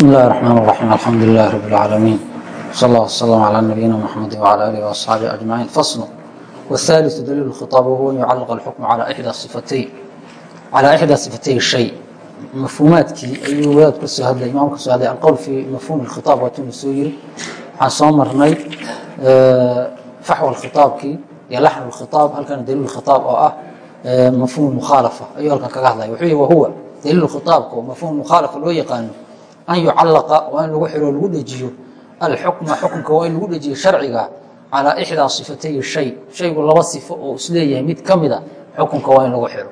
بسم الله الرحمن الرحيم الحمد لله رب العالمين صلى الله وسلم على نبينا محمد وعلى اله واصحابه اجمعين فصل والثالث دليل الخطاب وهو ان يعلق الحكم على احدى صفتي على احدى صفتي الشيء مفهومaatkii ayuu wadaad ka soo hadlay imaam ka soo hadlay alqowl fi mafhuum الkhitaab waatunu soo yiri waxaan soo marnay faxwa الkhitaabkii iyo laxn الkhitaab halkan daliil الkhitaab oo ah mafhuum الmukhaalafa ayuu halkan kaga hadlaya wuxuu yihi wahuwa daliil an yucallaqa waa in lagu xiro lagu dhejiyo alxukma xukunka waa in lagu dhejiyo sharciga calaa ixdaa sifatay shay. Shaygu laba sifo oo is leeyahay mid ka mida xukunka waa in lagu xiro.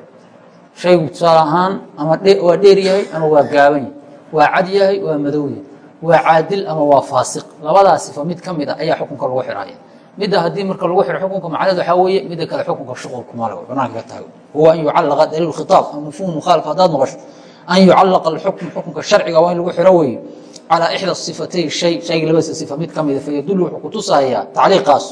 Shaygu tusaale ahaan ama waa dheer yahay ama waa gaaban yahay. Waa cad yahay waa madow yahay. Waa caadil ama waa faasiq. Labadaa sifo mid ka mid a ayaa xukunka lagu xiraya. Midda haddii marka lagu xiro xukunka macnaheed waxaa weeye midda kale xukunka shuqulkumale banaanka ka taago huwa an yucallaqa daliil khitaab ama mafhuum mukhaalif haddaad maqasho an yucallaqa alxukm xukunka sharciga waa in lagu xiro weeye calaa ixda sifatay shay shayga labadiisa sifa mid ka mida fayadullu wuxuu ku tusahayaa tacliiqaas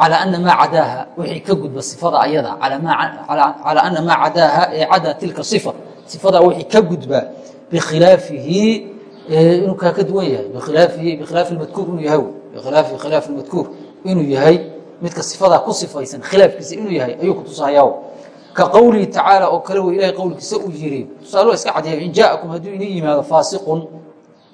calaa ana maa cadaaha wixii ka gudba sifada ayada calaa ana maa cadaaha ee cadaa tilka sifa sifadaa wixii ka gudba bikhilaafihi inuu kaa ka duwan yahay bikhilaafihi bikhilaafi madkuur inuu yahay bikhilaafi khilaafi madkuur inuu yahay midka sifadaa ku sifaysan khilaafkiisa inuu yahay ayuu ku tusahayaa ka qowlihi tacaala oo kale wey ilahay qowlkiisa uu yiri. Tusaalo iska cadyahay in jaa'akum hadduu inii yimaado faasiqun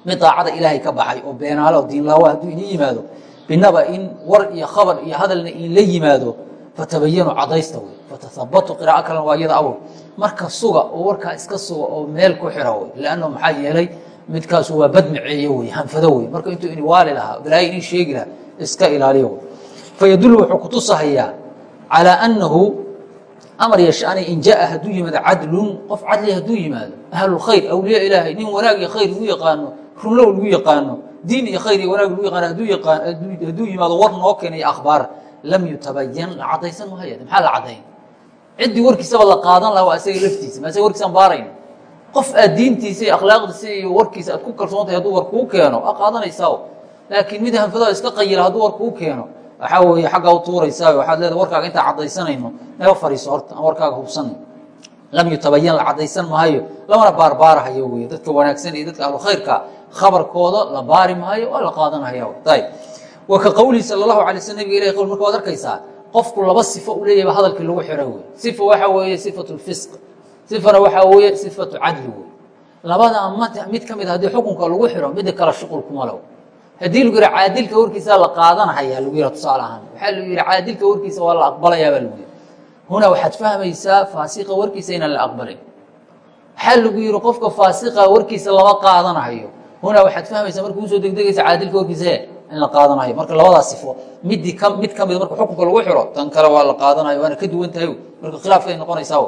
mid daacada ilaahay ka baxay oo beenaalo o diinlaawa hadduu inii yimaado binaba in war iyo khabar iyo hadalna in la yimaado fatabayanu cadaysta wey fatahabatu qiraaco kalena waa iyada awoy marka suga oo warkaa iska suga oo meel ku xira wey lanno maxaa yeelay midkaasu waa badmaceeye wey hanfado wey marka intuu ini waali lahaa balaayo inii sheegi lahaa iska ilaaliyo wey fayadullu wuxuu kutusahayaa calaa annahu amar yeeshaanay in jaa hadduu yimaado cadlun qof cadli hadduu yimaado ahlulkhayr awliya ilaahay nin wanaag iyo khayr lagu yaqaano runlow lagu yaqaano diin iyo khayr iyo wanaag lagu yaqaano hadduu yimaado war noo keenayo akhbaar lam yutabayan la cadaysan maayo maxaa la cadayn ciddii warkiisaba la qaadan laha waa isaga laftiisa ma isaga warkiisaan baarayn? Qof aad diintiisa iyo akhlaaqdiisa iyo warkiisa aad ku kalsoontahay hadduu war kuu keeno waa qaadanaysaa laakiin mid hanfado iska qayila hadduu war kuu keeno waxaa weeye xaggaa u tuuraysaa waxaad leedahay warkaaga intaa caddaysanayno naga fariiso horta aan warkaaga hubsanay lam yutabayan la caddaysan maayo lamana baarbaarahayo weye dadka wanaagsan iyo dadka ahlukhayrka khabarkooda la baari maayo waa la qaadanahaya ayb wa ka qowlihi sala allahu alay sl nabiga ilahi qowl marka waad arkaysaa qofku laba sifo u leeyahy ba hadalkii lagu xiro wey sifa waxaa weeye sifatu lfisq sifana waxaa weeye sifatu cadli wey labadaa mid ka mid haddii xukunka lagu xiro midda kale shuqul kuma low haddii lagu yihi caadilka warkiisa la qaadanahaya lagu yih tusaale ahaan. Waxaa lagu yihi caadilka warkiisa waa la aqbalayaa baa lagu yihi huna waxaad fahmaysaa faasiqa warkiisa inaan la aqbalay waxaa lagu yihi qofka faasiqa warkiisa lama qaadanahayo huna waxaad fahmaysaa marka u soo degdegaysa caadilka warkiisa in la qaadanayo marka labadaa sifo midii ka mid ka mid marka xukunka lagu xiro tan kale waa la qaadanayo waana ka duwan tahay. Marka khilaafkay noqonaysaa.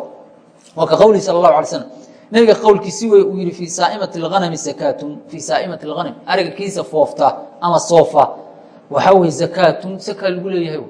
Waa ka qowlihi sala allahu alay slam nabiga qowlkiisi wey uu yihi fii saaimati اlhanami sakaatun fii saaimati اlhanam ariga kiisa foofta ama soofa waxaa weye zakaatun saka lagu leeyahay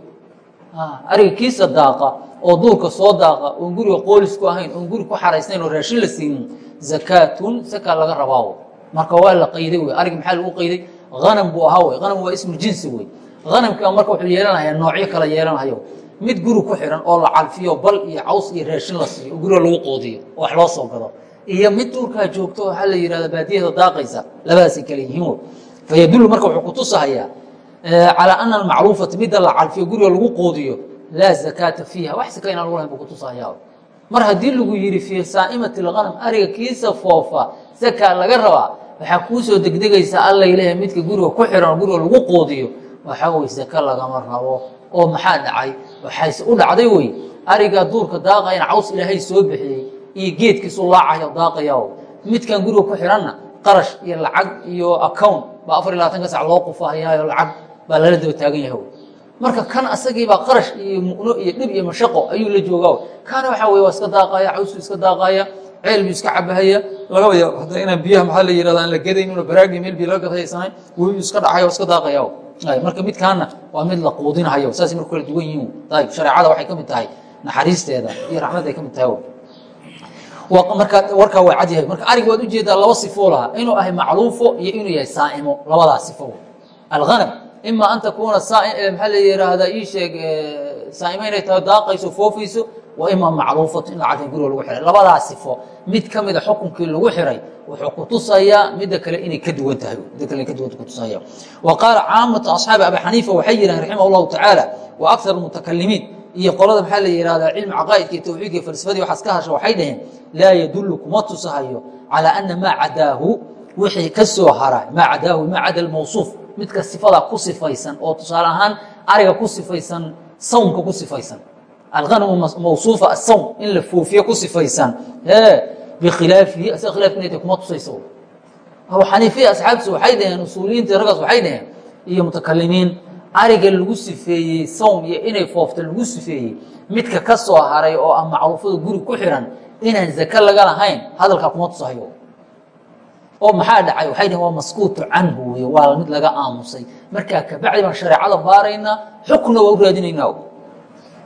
ariga kiisa daaqa oo duurka soo daaqa oon guriga qoolis ku ahayn oon guri ku xaraysnayn oo raashin la siinin zakaatun saka laga rabaa marka waa la qayday wey ariga maxaa lagu qayday? Hanam buu ahaa wey hanam waa ismu jinsi wey hanamkia marka wuxuu yeelanaya noocyo kala yeelanayo. Mid guri ku xiran oo la calfiyo bal iyo caws iyo raashin la siiyo oo guriga lagu qoodiyo oo wax loo soo gado iyo mid duurkaa joogto waxaa la yihahda baadiyada daaqaysa labadaasay kale yihiin fayadullu marka wuxuu kutusahayaa calaa ana almacruufata midda la calfiyo guriga lagu qoodiyo laa zakaata fiiha. Wax saka inaan lagu lahayn buu kutusahayaa mar haddii lagu yihi fii saa'imati alghanam ariga kiisa foofa sakaa laga rabaa waxaa kuu soo degdegaysa alla ilahay midka guriga ku xiran guriga lagu qoodiyo waxaa weye saka lagama rabo oo maxaa dhacay? Waxayse u dhacday wey ariga duurka daaqayan caws ilaahay soo bixiyey iyo geedkiisu laacayo daaqaya midkan guriga ku xiranna qarash iyo lacag iyo account baa afar iyo labaatanka sac loo qufahayaayo lacag baa lala daba taagan yahay marka kan asagiibaa qarash iyo mu'no iyo dhib iyo mashaqo ayuu la joogaa kana waxaa wey waa iska daaqaya cawsuu iska daaqaya ceel buu iska cabahaya. Laga waya hadda inaan biyaha maxaa la yirahda aan la gadayn una baraagi meel biyo laga gadhaysanayn wuu iska dhacaya iska daaqaya marka midkaana waa mid la quudinahayo saasay marka kala duwan yihiin. Ayb shareecada waxay ka mid tahay naxariisteeda iyo raxmadda ay ka mid tahay warkaa waa cad yahay. Marka arig waad u jeedaa laba sifo lahaa inuu ahay macluufo iyo inuu yahay saa'imo labadaa sifo alhanam ima an takuuna maxaa la yiraahdaa ii sheeg saa'imo inay tahay daaqayso foofayso wa ima macruufatu in la cadday guriga lagu xihay labadaa sifo. Mid ka mida xukunkii lagu xiray wuxuu kutusayaa midda kale inay ka duwan tahay. Midda kale inay ka duwanta kutusaya wa qaala caamatu asxaabi abi xaniifa waxay yidhahen raximah llahu tacaala wa akar mutakalimiin iyo qolada maxaa la yihahdaa cilmi caqaa'idka tawxiidka falsafadii waxaas ka hasha waxay dhaheen laa yadullu kuma tusahayo calaa ana maa cadaahu wixii ka soo hara maa cadaahu maa cada mawsuuf midka sifada ku sifaysan oo tusaale ahaan ariga ku sifaysan sawnka ku sifaysan. Alanamu mawsuufa asawm in la foofiye ku sifaysan. Bikhilaafihi asaga khilaafkiinata kuma tusaysa abu xaniifiya asxaabtiisa waxay dhaheen usuuliyiinta raggaas waxay dhaheen iyo mutakalimiin ariga lagu sifeeyey sawm inay foofta lagu sifeeyey midka ka soo haray oo ah macruufada guri ku xiran inaan zake laga lahayn hadalkaa kuma tusahayo oo maxaa dhacay? Waxay dhaheen waa maskuutu canhu wey waa mid laga aamusay. Markaa kabacdi baan shareecada baaraynaa xukna waa u raadinaynaa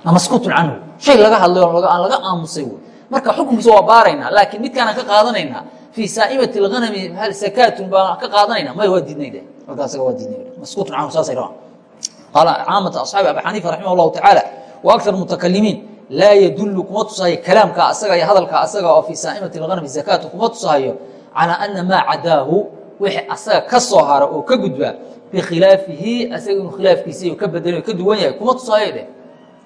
maskuutun canhu shay laga hadlay aan laga aamusay wey marka xukunkiisa waa baaraynaa laakiin midkaanaan ka qaadanaynaa fii saa'imati اlghanami sakaatun baan ka qaadanayna may waa diidnay asaga waa diidnay maskuutun canhu saasay rabaan qaala caamata asxaabi abi xaniifa raximah llahu tacaala wa agar mutakalimiin laa yadullu kuma tusahayo kalaamka asaga iyo hadalka asaga oo fii saa'imati lqanmi zakaatu kuma tusahayo calaa ana maa cadaahu wixii asaga ka soo hara oo ka gudba bikhilaafihi asaga inuu khilaafkiisaiyo ka badelayo ka duwan yahay kuma tusahayo dheh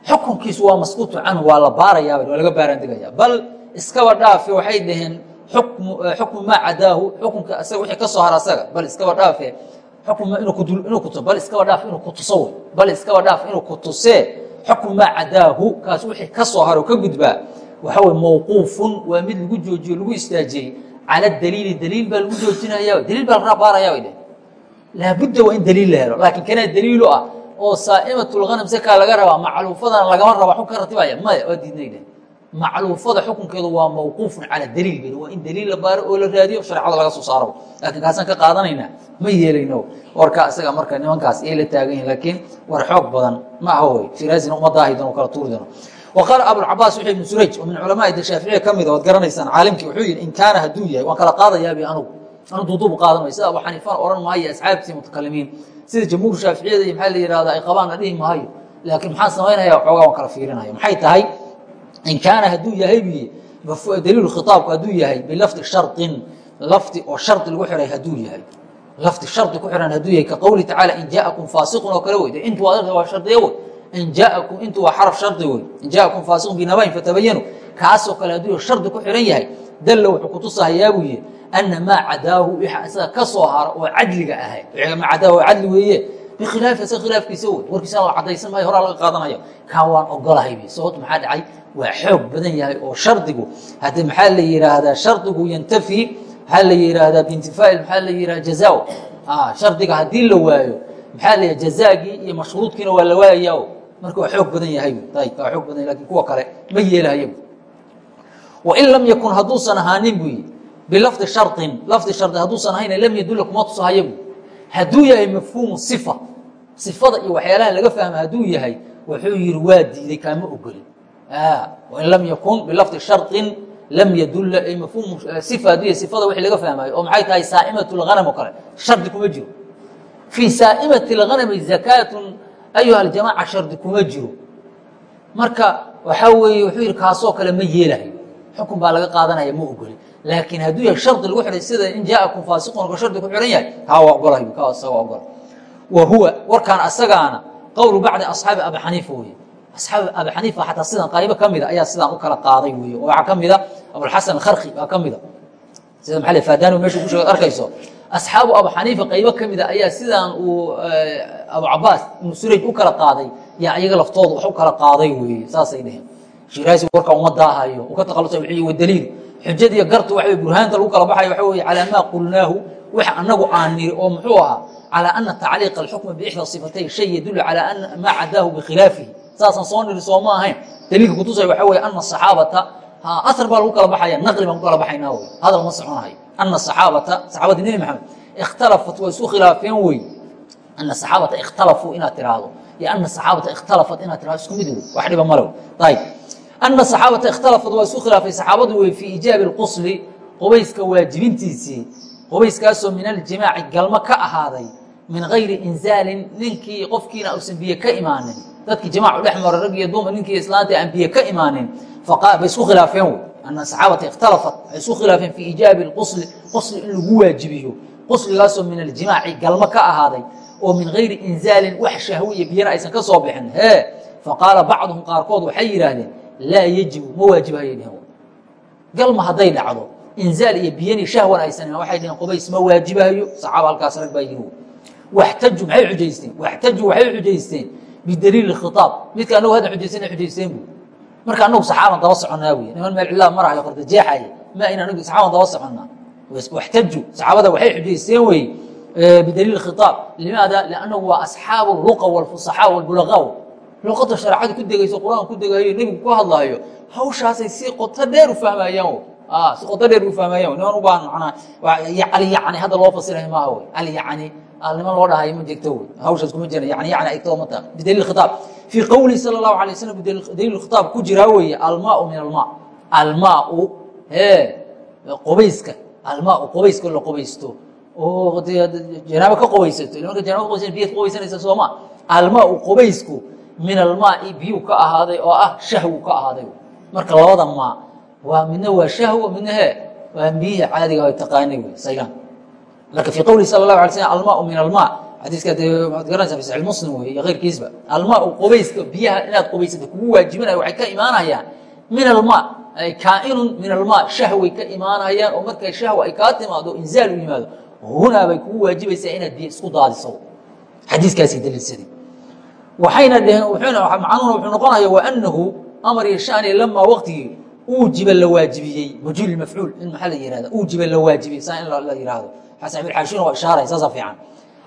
xukunkiisu waa masquutu canhu waa la baarayaa waa laga baaraandegaya bal iskaba dhaafe waxay dhaheen xukmu eh, maa cadaahu xukunka asaga wixii ka soo hara asaga bal iskaba dhaafe xukmu inuu kuto bal iskaba dhaaf inuu kutuso wey bal iskaba dhaaf inuu kutusee xukmu maa cadaahu kaas wixii ka soo hara oo ka gudbaa waxa weye mawquufun waa mid lagu joojiyo lagu istaajiyey calى daliili daliil baa lagu joojinaya daliil baa la baaraya bay laabudda waa in daliil la helo laakiin kanaa daliilu ah oo saa'imatulghanam sakaa laga rabaa macluufadana lagama raba xukun ka ratibaya maya waa diidnay dheh macluufada xukunkeedu waa mawquufun calaa daliil bn waa in daliil la baaro oo la raadiyo shareecada laga soo saaro. Laakiin kaasaan ka qaadanayna ma yeelayno. Warka isaga marka nimankaas ay la taagan yihiin laakiin war xoog badan maaha wey shiraasina umadaahidan oo kala tuuridan waqaala abulcabaas wuxuu ibnu suraj oo min culamaai dashaaficiya ka mid ah, oad garanaysaan caalimkii wuxuu yihi in kaana hadduu yahay waan kala qaadayaabi anugu anu duuduub qaadan way sida abu xaniifaan ohan maayo asxaabtii mutakalimiin sida jamhuur shaaficiyada iyo maxaa la yihahda ay qabaan la dhihi maayo. Laakiin maxaan samaynaya waxoogaa waan kala fiirinaya maxay tahay? In kaana hadduu yahay buyi daliilu khitaabku hadduu yahay bilafdi sharطin lafdi oo shardi lagu xiray hadduu yahay lafdi shardi ku xiran hadduu yahay ka qowli tacaala in jaakum faasiqun oo kale wey intu waa shardiya wey in jaakum intu waa xaraf shardi wey in jaakum faasiqun binabayn fatabayanu kaasoo kale hadduu shardi ku xihan yahay dalla wuxuu kutusahayaa buu yihi ana maa cadaahu wxa isaga ka soo haro oo cadliga ahay maa cadaahu cadli weeye bikhilaafi isaga khilaafkiisa wey warkiisana la cadaysan maayo horaa laga qaadanayo kaa waan ogolahay bi sababto maxaa dhacay waa xoog badan yahay oo shardigu haddii maxaa la yihaahdaa shardigu yantafi maxaa la yihaahdaa biintifaa'i maxaa la yihahda jazaa shardiga haddii la waayo maxaa la jazaagii iyo mashruudkiina waa la waayayaa marka waa xoog badan yahay waa xoog badan laakiin kuwa kale ma yeelahayo wain lam yakun hadduusan ahaanin buu yihi bilafdi sharin lafdi shardi hadduusan ahayn lam yadulla kuma tusahayo bu hadduu yahay mafhuumu sifa sifada iyo waxyaalaha laga fahma hadduu yahay wuxuu yihi waa diiday kaama ogolin. Wain lam yakun bilafdi sharin lam yadulla mafhuum sifa hadduu yahay sifada wixii laga fahmayo oo maxay tahay saa'imatu lghanam oo kale shardi kuma jiro. Fii saa'imati lghanami zakaatun ayuha aljamaaca shardi kuma jiro. Marka waxaa weeye wuxuu yihi kaasoo kale ma yeelahayo xukun baa laga qaadanaya ma ogoli laakiin hadduu yahay shardi lagu xihay sida in jaakum faasiqun ka shardi ku xihan yahay kaa waa ogolahay ka isaga ogola wa huwa warkaan asagaana qowlu bacdi asxaabi abi xaniifa weye asxaabi abi xaniifa xataa sidan qaybo ka mida ayaa sidaan u kala qaaday weye oo waxaa ka mida abulxasan alkharki baa ka mida. Sida maa l fadano meesha ku sheeg arkayso. Asxaabu abu xaniifa qaybo ka mida ayaa sidaan uu abu cabaas ibnu surayj u kala qaaday. Yaa iyaga laftooda wax u kala qaaday weeye saasay dheheen shiraasi warkaa uma daahayo. U ka takhalusa wixii wadaliil xujad iyo gartu waxa burhaanta lagu kala baxayo waxa weye calaa maa qulnaahu wax anagu aan niri oo muxuu ahaa calaa ana tacliiqa alxukma biixda sifatay shay yadullu calaa ana maa cadaahu bikhilaafihi. Saasaan soo niri soo ma ahayn. Daliilka kutusaya waxa weye ana saxaabata asar baa lagu kala baxaya naqli baan ku kala baxaynaa wey hadal ma soconahayo ana saxaabata saxaabadii nebi maxamed ikhtalafat waa isu khilaafeen wey ana saxaabata ikhtalafuu inaad tiraahdo. Iyo ana saxaabata ikhtalafat inaad tirahdo isku mid wey wax dhiba male ayib ana saxaabata ikhtalafat waa isu khilaafay saxaabadu wey fii ijaabi اlqusli qubayska waajibintiisii qubayskaasoo min aljimaaci galmo ka ahaaday min gayri inzaalin ninkii qofkiina uusan biyo ka imaanin dadkii jamaacu dhex mara rag iyo dumar ninkii islaanta aan biyo ka imaanin bay isku khilaafeen wey ana saxaabata ikhtalafat waxay isku khilaafeen fii ijaabi qusli qusli in lagu waajibiyo qusligaasoo min aljimaaci galmo ka ahaaday oo min gayri inzaalin wax shahwiya biyana aysan ka soo bixin hee faqaala bacduhum qaarkood waxay yidhaahdeen laa yejibu ma waajibahayay dheheen galma hadday dhacdo inzaal iyo biyani shahwan aysan waxay dheheen qubays ma waajibahayo saxaaba halkaas rag baa yiri waxtaju maxay xujaysteen waxtaju waxay xujaysteen bidaliili khitaab. Midka anagu hadda xujaysana xujaysteen bu marka anagu saxaaban daba soconaa wey niman meel cilaa marahayo qardajeexaya ma in anagu saxaaban daba soconnaa waxtaju saxaabada waxay xujaysteen wey bidaliil khitaab. Limaada liannahu waa asxaabu luqa walfusaxaa walbulaqaa luqada shareecada ku degayso qur'aan ku degayo nebigu ku hadlaayo hawshaasay si qoto dheer u fahmayaan si qoto dheer u fahmayaan niman u baahan manaa ali yacni hadda loo fasirayo maaha wey ali yacni niman loo dhahayo ma jirto wey hawshaas kuma jira. Yani yani ayto mata bidaliil khitaab. Fii qowlihi sala allahu alay wasalam daliil khitaab ku jiraa weeye almaau min almaa. Almaau hee qubayska. Almaau qubayska la qubaysto. Oo janaabo ka qubaysato. Nimanka janaba ka qubaysan biyad qubaysanaysa sooma almaau qubaysku min almaai biyuu ka ahaaday oo ah shahwu ka ahaaday. Marka labada maa waa midna waa shahwo midna he waa biyihii caadiga ay taqaanay wey saygaan marka fii qowlihi sala allahu alay slam almaau min almaa xadiiska de waxaad garanaysaa fi saxiix muslim wey iyo keyrkiisba almaau qubayska biyaha inaad qubaysata kugu waajibinaya waxay ka imaanayaan min almaa kaainun min almaa shahway ka imaanayaan oo markay shahwa ay kaa timaado inzaal u yimaado hunaa bay kugu waajibaysaa inaad biyo isku daadiso. Xadiiskaasay daliilsadeen waxayna dheheen macnuhuna wuxuu noqonaya waanahu amar iyo shani lamaa waqtigii uujiba la waajibiyey majhuul mafcuul in maxaa la yihahda uujiba la waajibiyey saa in la yihahdo xasan ibn xaashina waa ishaaray saasa fiican.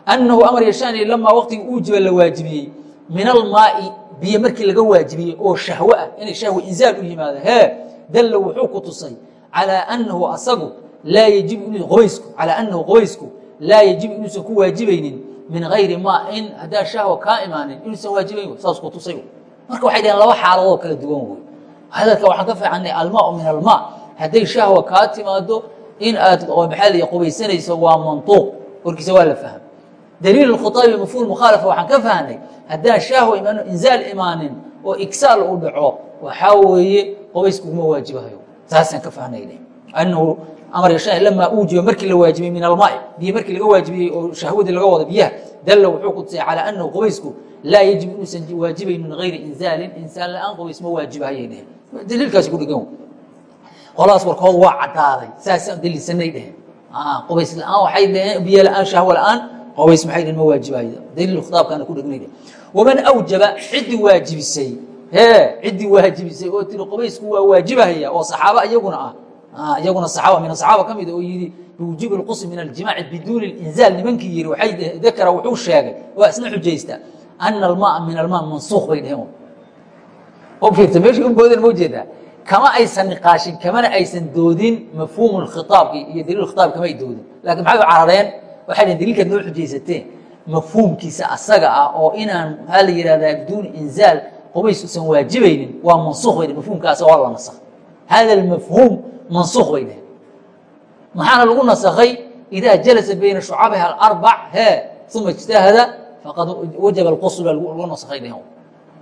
Annahu amar iyo shani lamaa waqtigii uujiba la waajibiyey min almaai biyo markii laga waajibiyey oo shahwo ah inay shahwe inzaal u yimaado hee dalla wuxuu ku tusay calaa annahu asagu laa yajibu qubaysku calaa annahu qubaysku laa yajibu inuusan ku waajibaynin min gayri maa in haddaan shahwa kaa imaanin inuusan waajibayn saas ku tusay marka waxay dhaheen laba xaaladoo kala duwan wey hadalka waxaan ka fiicanay almaau min almaa hadday shahwa kaa timaado in aad maxaa la qubaysanayso waa mantuuq warkiisa waa la faham. Daliil khutaabi mafhuum mukhaalafa waxaan ka fahnay haddaan shahwa imaano inzaal imaanin oo igsaal u dhaco waxaa weeye qubaysku kuma waajibahayo. Saasaan ka fahnay annahu amar yashaa lamaa uujiba markii la waajibiyey min almaai biyo markii laga waajibiyey oo shahwadii laga wado biyaha dalla wuxuu ku tusay calaa annahu qubaysku laa yajibu inuusan waajibayn min gayri inzaalin. Insaan la'aan qubays ma waajibahayay dheheen. Daliilkaasi ku dhigan qoladaas warkood waa caddaaday. Saasaan daliilsanay dheheen. Qubays la'aan waxay dheheen biyo la'aan shahwo la'aan qubays maxay dheheen ma waajibahayo daliil khitaabkaana ku dhignay dheheen. Waman awjaba ciddii waajibisay. Hee ciddii waajibisay oo tiri qubaysku waa waajibahaya oo saxaaba iyaguna ah iyaguna saxaaba min asaxaaba ka mida oo yidhi biwujuubi lqusl min aljimaaci biduuni linzaal nimankii yihi waxay dakara wuxuu sheegay waa isna xujaysta ana almaa min almaa mansuuq bay dheheen o fiirta meesha unboodan ma u jeedaa. Kama aysan niqaashin kamana aysan doodin mafhuumu khitaabki iyo daliil khitaab kama ay doodin. Lakin maxay u carareen? Waxay dheheen daliilkaad noo xujaysateen mafhuumkiisa asaga ah oo inaan maxaa la yihahdaa biduuni inzaal qubays usan waajibaynin waa mansuuq bay asaga waa la nasakh. Hada almafhuum bay dheheen maxaana lagu nasakhay idaa jalasa bayna shucabiha alarbac hee uma ijtahada faqad wajaba alqusl baa lagu nasakhay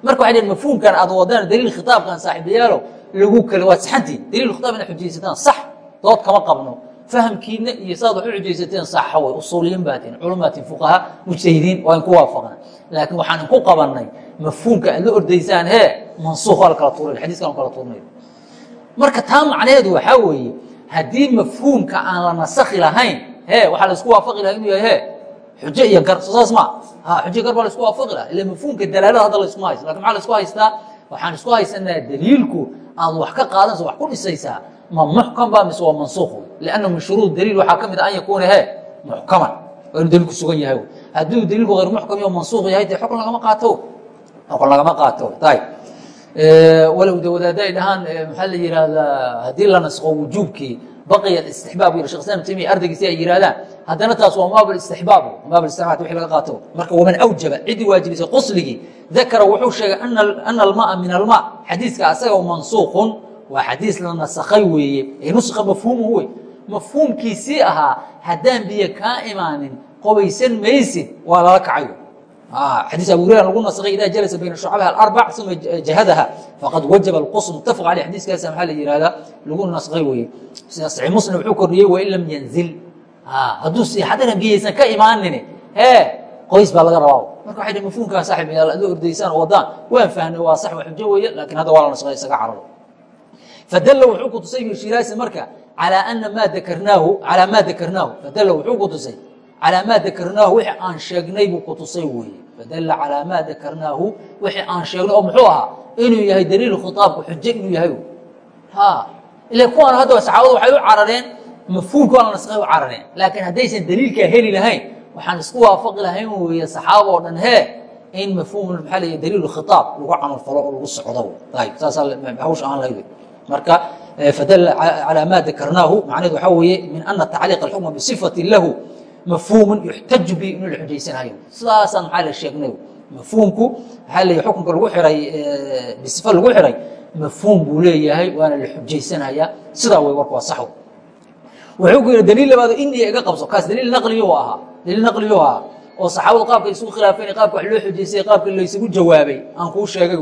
marka waxay dheheen mafhuumkan aad wadaan daliil khitaabkan saaxiibayaalo lagu kale waad saxantiin daliil khitaab inaad xujaysataan sax dood kama qabno fahamkiina iyo saad wax u xujaysateen saxa way usuuliyiin baatiin culumaatiin fuqaha mujtahidiin waa in ku waafaqna laakiin waxaan inku qabanay mafhuumka aad la ordaysaan hee mansuuq waa la kala tuuray xadiiskan la kala tuurnay marka taa macnaheedu waxaa weeye haddii mafhuumka aan la nasakhi lahayn he waxaa la isku waafaqi laha inuu yahay he xujo iyo gar soo saas ma ha xujo gar baa la isku waafaqi laha ila mafhuumka dalaalada hadda laiskuma haysto. Lakin maxaa la isku haystaa? Waxaan isku haysanaa daliilku aad wax ka qaadanayso wax ku dhisaysaa ma muxkam ba mise waa mansuuq lianna min shuruud daliil waxaa ka mid a an yakuuna he muxkaman. Waa inuu daliilku sugan yahay hadduu daliilku hayr muxkam iyo mansuuq yahay dee xukun lagama qaato? Xukun lagama qaato. Ayb walow de dhahaan maxaa la yihahdaa haddii la nasko wujuubkii baqiya istixbaab yiri shekh islam tamiya ardaygiisi ay yihaahdaan haddana taas waa maab istixbaab maab istixbaab wixii laga qaato. Marka waman awjaba ciddii waajibisay qusligii dakara wuxuu sheegay ana almaa min almaa xadiiska asaga mansuuqun waa xadiis la nasakhay weeye. Ee nuska mafhuumuhu wey mafhuumkiisii ahaa haddaan biyo kaa imaanin qobaysan maysid waa lala kacay xadiis abu hurera lagu nasakay idaa jalasa bayna shucabiha alarbac uma jahadaha faqad wajaba alqusl mutafaq aleyh xadiiskaasa maxaa la yihahdaa lagu nasakay weye sida saxiix muslim wuxuu kordhiyey wain lam yanzil. Hadduu siixadana biyaysan ka imaanin ee qoys baa laga rabaa. Marka waxay dhi mafhuumkaa saaxib yaal adoo ordaysaan oo wadaan waan fahnay waa sax waa xujo weeye laakiin hadda waa la nasakay isaga cararo. Fadalla wuxuu ku tusay bishiraasi marka calaa ana maa dakarnaahu calaa maa dakarnaahu. Fadalla wuxuu ku tusay calaa maa dakarnaahu wixii aan sheegnay buu ku tusay weeye fadalla calaa maa dakarnaahu wixii aan sheegno oo muxuu ahaa inuu yahay daliil khitaabka xujo inuu yahay. Ha ila kuwan hadda saxaabadu waxay u carareen mafhuumka waa la nasqay u carareen. Laakiin haddaysan daliilkaa heli lahayn waxaan isku waafaqi lahayn weeye saxaaba oo dhan hee in mafhuum maxaa la daliil khitaab lagu camal falo oo lagu socdo. Ayib saasaa hawsh ahaan lahayd marka eh, fadalla calaa maa dakarnaahu macnaheed waxaa weeye min ana tacliiqa alxukma bisifati lahu mafhuumun yuxtaju bi inuu la xujaysanaayo sidaasaan maxaa la sheegnay mafhuumku maxaa leeyahay xukunka lagu xiray bisifa lagu xiray mafhuum buu leeyahay waana la xujaysanayaa sidaa way warku waa saxo wuxuu ku yidhi daliil labaado indiya iga qabso kaas daliil naqliyo ahaa daliil naqliyo ahaa oo saxaabadu qaabka isugu khilaafeen qaabka wax loo xujaysay qaabka laysugu jawaabay aan kuu sheegay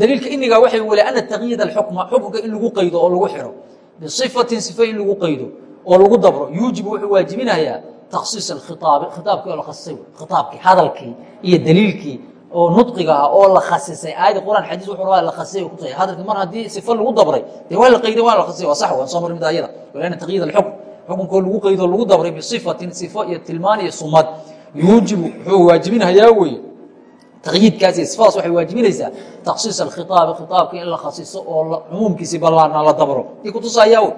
daliilka indiga waxay weli ana taqyida alxukma xukunka in lagu qaydo oo lagu xiro bisifatin sifa in lagu qaydo oo lagu dabro yuujibu wuxuu waajibinayaa takhsiis alkhiaabi khitaabkii oo la khasisay khitaabkii hadalkii iyo daliilkii oo nudqiga ah oo la khasisay. Aayadda quraan xadiis wuxuu rabaa la khasisay ku tahay hadalkii mar haddii sifo lagu dabray dee waa la qayday waa la khasisay waa sax waan soo marin midaayada walaana taqyiid alxukm xukunkoo lagu qaydo lagu dabray bisifatin sifo iyo tilmaan iyo sumad. Yuujibu wuxuu waajibinayaa weeye taqyiidkaas iyo sifadaas waxay waajibinaysaa takhsiis alkhiaabi khitaabkii in la khasiso oo cumuumkiisii ballaarna la dabro. Ii kutusaayaa wey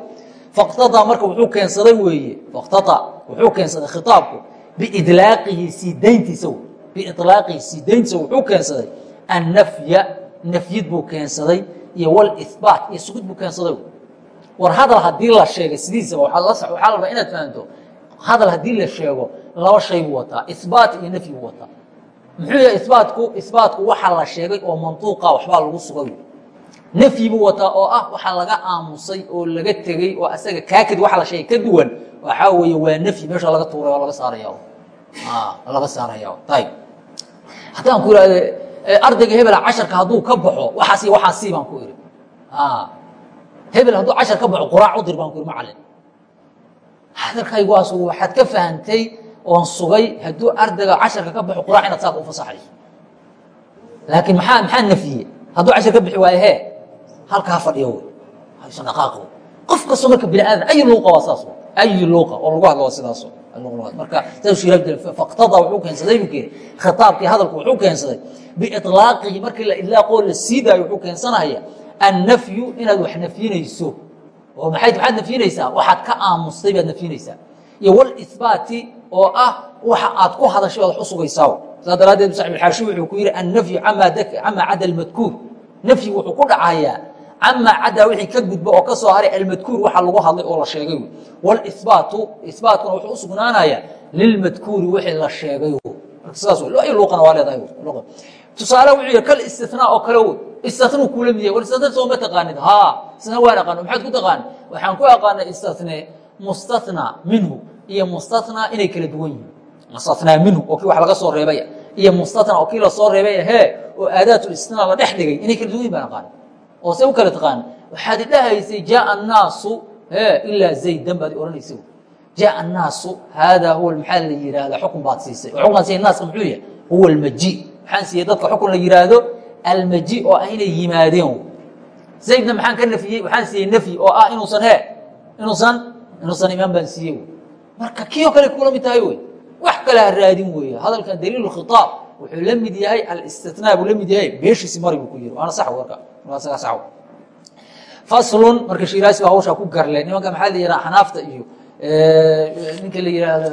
faktadaa marka wuxuu keensaday weeye faktada wuxuu keensaday khitaabku biidlaaqihi sii dayntiisa biilaaqihi sii dayntiisa wuxuu keensaday annafya nafyid buu keensaday iyo wlihbaat iyo sugud buu keensaday war hadal haddii la sheegay sidiisaba waxaa la rabaa inaad fahanto hadal haddii la sheego laba shay buu wataa ihbaat iyo nafyi buu wataa. Muxuu yahay ibaatku ibaatku waxa la sheegay oo mantuuqa waxbaa lagu sugay nafyi buu wataa oo ah waxa laga aamusay oo laga tegey oo asaga kaakid waxa la sheegay ka duwan. Waxaa weeye waa nafyi meesha laga tuuray oo laga saaraya laga saaraya ayib haddaan ku ihahde ardayga hebela casharka hadduu ka baxo waxaas iyo waxaasi baan ku iri hebel hadduu cashar ka baxo quraac u dir baan ku iri macalin. Hadalkaygaas waxaad ka fahantay oon sugay hadduu ardayga casharka ka baxo quraac inaad saaka u fasaxayso laakiin maxaa maxaa nafyiye hadduu cashar ka bixi waayo hee halka ha fadhiyo wey hayso dhaqaaq wey qof kastoo marka bini aadan ayi luuqa waa saas ayi luuqa oo lagu hadlo waa sidaas marka faktada wuxuu keensaday keenay khitaabkii hadalku wuxuu keensaday. Biiطlaaqihi markii la idlaaqoo la siidaayo wuxuu keensanaya annafyu inaad wax nafyinayso. Oo maxay maxaad nafyinaysaa? Waxaad ka aamustay baad nafyinaysaa. Iyo wlihbaati oo ah waxa aad ku hadashay oad wax u sugaysaa saa daraaddeed saxib alxaashi wuxuu ku yidhi annafyu camaa cada almadkuur nafyi wuxuu ku dhacayaa camaa caddaa wixii ka gudba oo ka soo haray almadkuur waxa lagu hadlay oo la sheegay. Wlihbaatu ihbaatkuna wuxuu u sugnaanaya lilmadkuuri wixii la sheegay. Tusaale wuxuu yidhi kal istinaa oo kale wey istatnuu kula mid yahay war istatna soo ma taqaanid? Haa isna waan aqaano maxaad ku taqaanid waxaan ku aqaanay istatne mustatna minhu iyo mustatna inay kala duwan yihiin. Mustatnaa minhu oo kii wax laga soo reebaya iyo mustatna oo kii la soo reebaya hee oo aadaatulistinaa la dhex dhigay inay kala duwan yihiin baan aqaana oo se u kala waxaad idhahaysay jaaa annaasu. Ilaa zaydan baad odhanaysa jaaa annaasu haadaa huwa maxaa la yihahdaa xukun baad siisay. Oo xukunkaan siiyay naaska muxuu yahay huwa almaji maxaan siiyey dadka xukun la yihaahdo almaji oo ah inay yimaadeen. Zaydna maxaan ka nafiyey waxaan siiyey nafyi oo ah inuusan he inuusan inuusan imaan baan siiyey marka kii kale kula mid tahay wey. Wax kale ha raadin weeye. Hadalkan daliilu khitaab wuxuu la mid yahay alistinaa buu la mid yahay beeshiisi mari buu ku yiri. Waana sax warka waa saga sax faslun marka shiraasi baa hawshaa ku garle nimanka maxaa la yidhaha xanaafta iyo ninka la yidhaahdo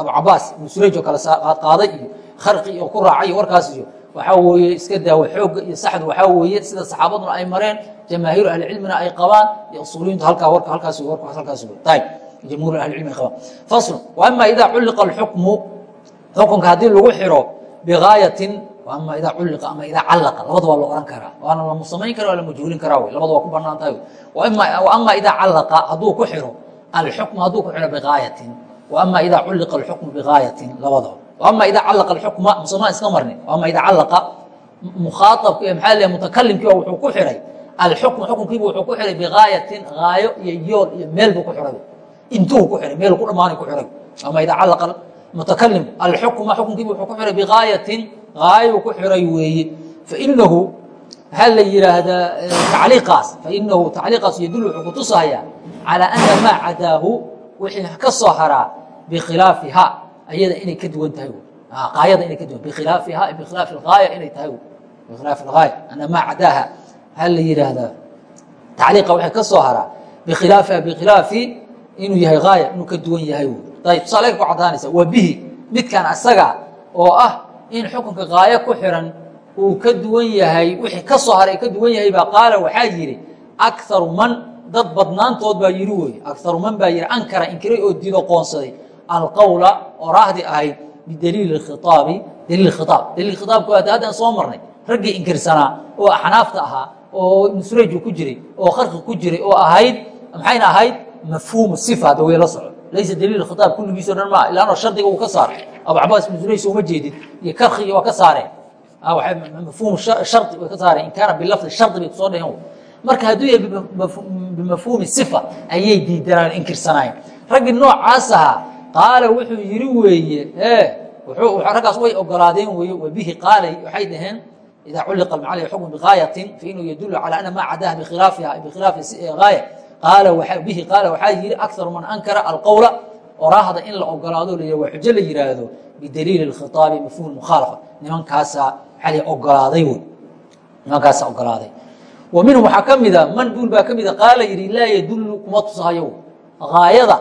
abu cabaas oo kale qaaday iyo kharqi iyo ku raacay warkaas iyo waxaa weeye iska daawa xoogga iyo saxdu waxaa weeye sida saxaabaduna ay mareen jamaahiiru ahlicilmina ay qabaan iyo usuuliyiintu halkaa warka halkaas warka halkaas wey ayib jamhuur ahlicilmi ay qabaan. Faslun wa ama idaa culliqa alxukmu xukunka haddii lagu xiro bigaayatin ama idaa culliqa ama idaa callaqa labada la ohan karaa. Waana la musamayn kara waa la majhuulin karaa wey labada waa ku bannaan tahay. Ama idaa callaqa hadduu ku xiro alxukmu hadduu ku xiro bigaayatin wa ama idaa culliqa alxukmu bigaayatin labada ama idaa callaqa alxukma musamaan iska marni. Ama idaa callaqa mukhaaabki maxaa leeyahay mutakalimkii oo wuxuu ku xiray. Alxukm xukunkiibu wuxuu ku xiray bigaayatin gaayo iyo yool iyo meel buu ku xiray. Intuu ku xiray meel ku dhamaanay ku xiray. Ama idaa callaqa mutakalim alxukma xukunkiibu wuxuu ku xiray bigaayatin aaybu ku xiray weeye fainahu waxaa la yihaahdaa tacliiqaas fainahu tacliiqaas yadul wuxuu kutusahayaa calىa ana maa cadaahu wixii ka soo haraa bikhilaafiha ayada inay ka duwan tahay aayada inay ka duwan bikhilaafiha bikhilaafi aaya inay tahay bikhilaaf aaya ana maa cadaaha waxaa la yihaahdaa tacliiqa waxay ka soo haraa bikhilaafiha bikhilaafi inuu yahay aaya inuu ka duwan yahay ayb tusaale ku cadaanaysa wa bihi midkan asaga oo ah in xukunka gaayo ku xiran uu ka duwan yahay wixii ka soo haray ka duwan yahay baa qaala waxaa yidhi akaru man dad badnaantood baa yidhi wey akaru man baa yidhi ankara inkiray oo dido qoonsaday. Alqowla oo raahdi ahayd bidaliili khiaabi daliil khiaab daliil khiaabku waa haddaan soo marnay raggii inkirsanaa oo axnaafta ahaa oo ibnu surayju ku jiray oo kharqi ku jiray oo ahayd maxayna ahayd mafhuumu sifa way la soco laysa daliil khitaab kulligiis o dhan maa ilaanoo shardiga uu ka saaray abu cabaas ibnu surayj uma jeedid iyo karkhigi waa ka saareen mafhuum shardi way ka saareen in kaana bilafdi shardi bay ku soo dheheen marka hadduu yahay bimafhuumi sifa ayay diidanaan inkirsanaayeen raggii noocaas ahaa qaala wuxuu yidhi weeye raggaas way ogolaadeen weye wabihi qaala waxay dhaheen idaa culliqa almacali xukmu bigaayatin fainahu yadulu calaa ana maa bikhilaafiha bikhilaafi gaaya qaala waxaa yidhi akaru man ankara alqowla oraahda in la ogolaado la waa xujo la yihaahdo bidaliili اkhitaabi mafhum mukhaalafa nimankaasaa waaa ogolaaday wy nimankaasaa ogolaaday. Wa minhum waxaa ka mida man duul baa ka mida qaala yidhi laa yadullu kuma tusahayo gaayada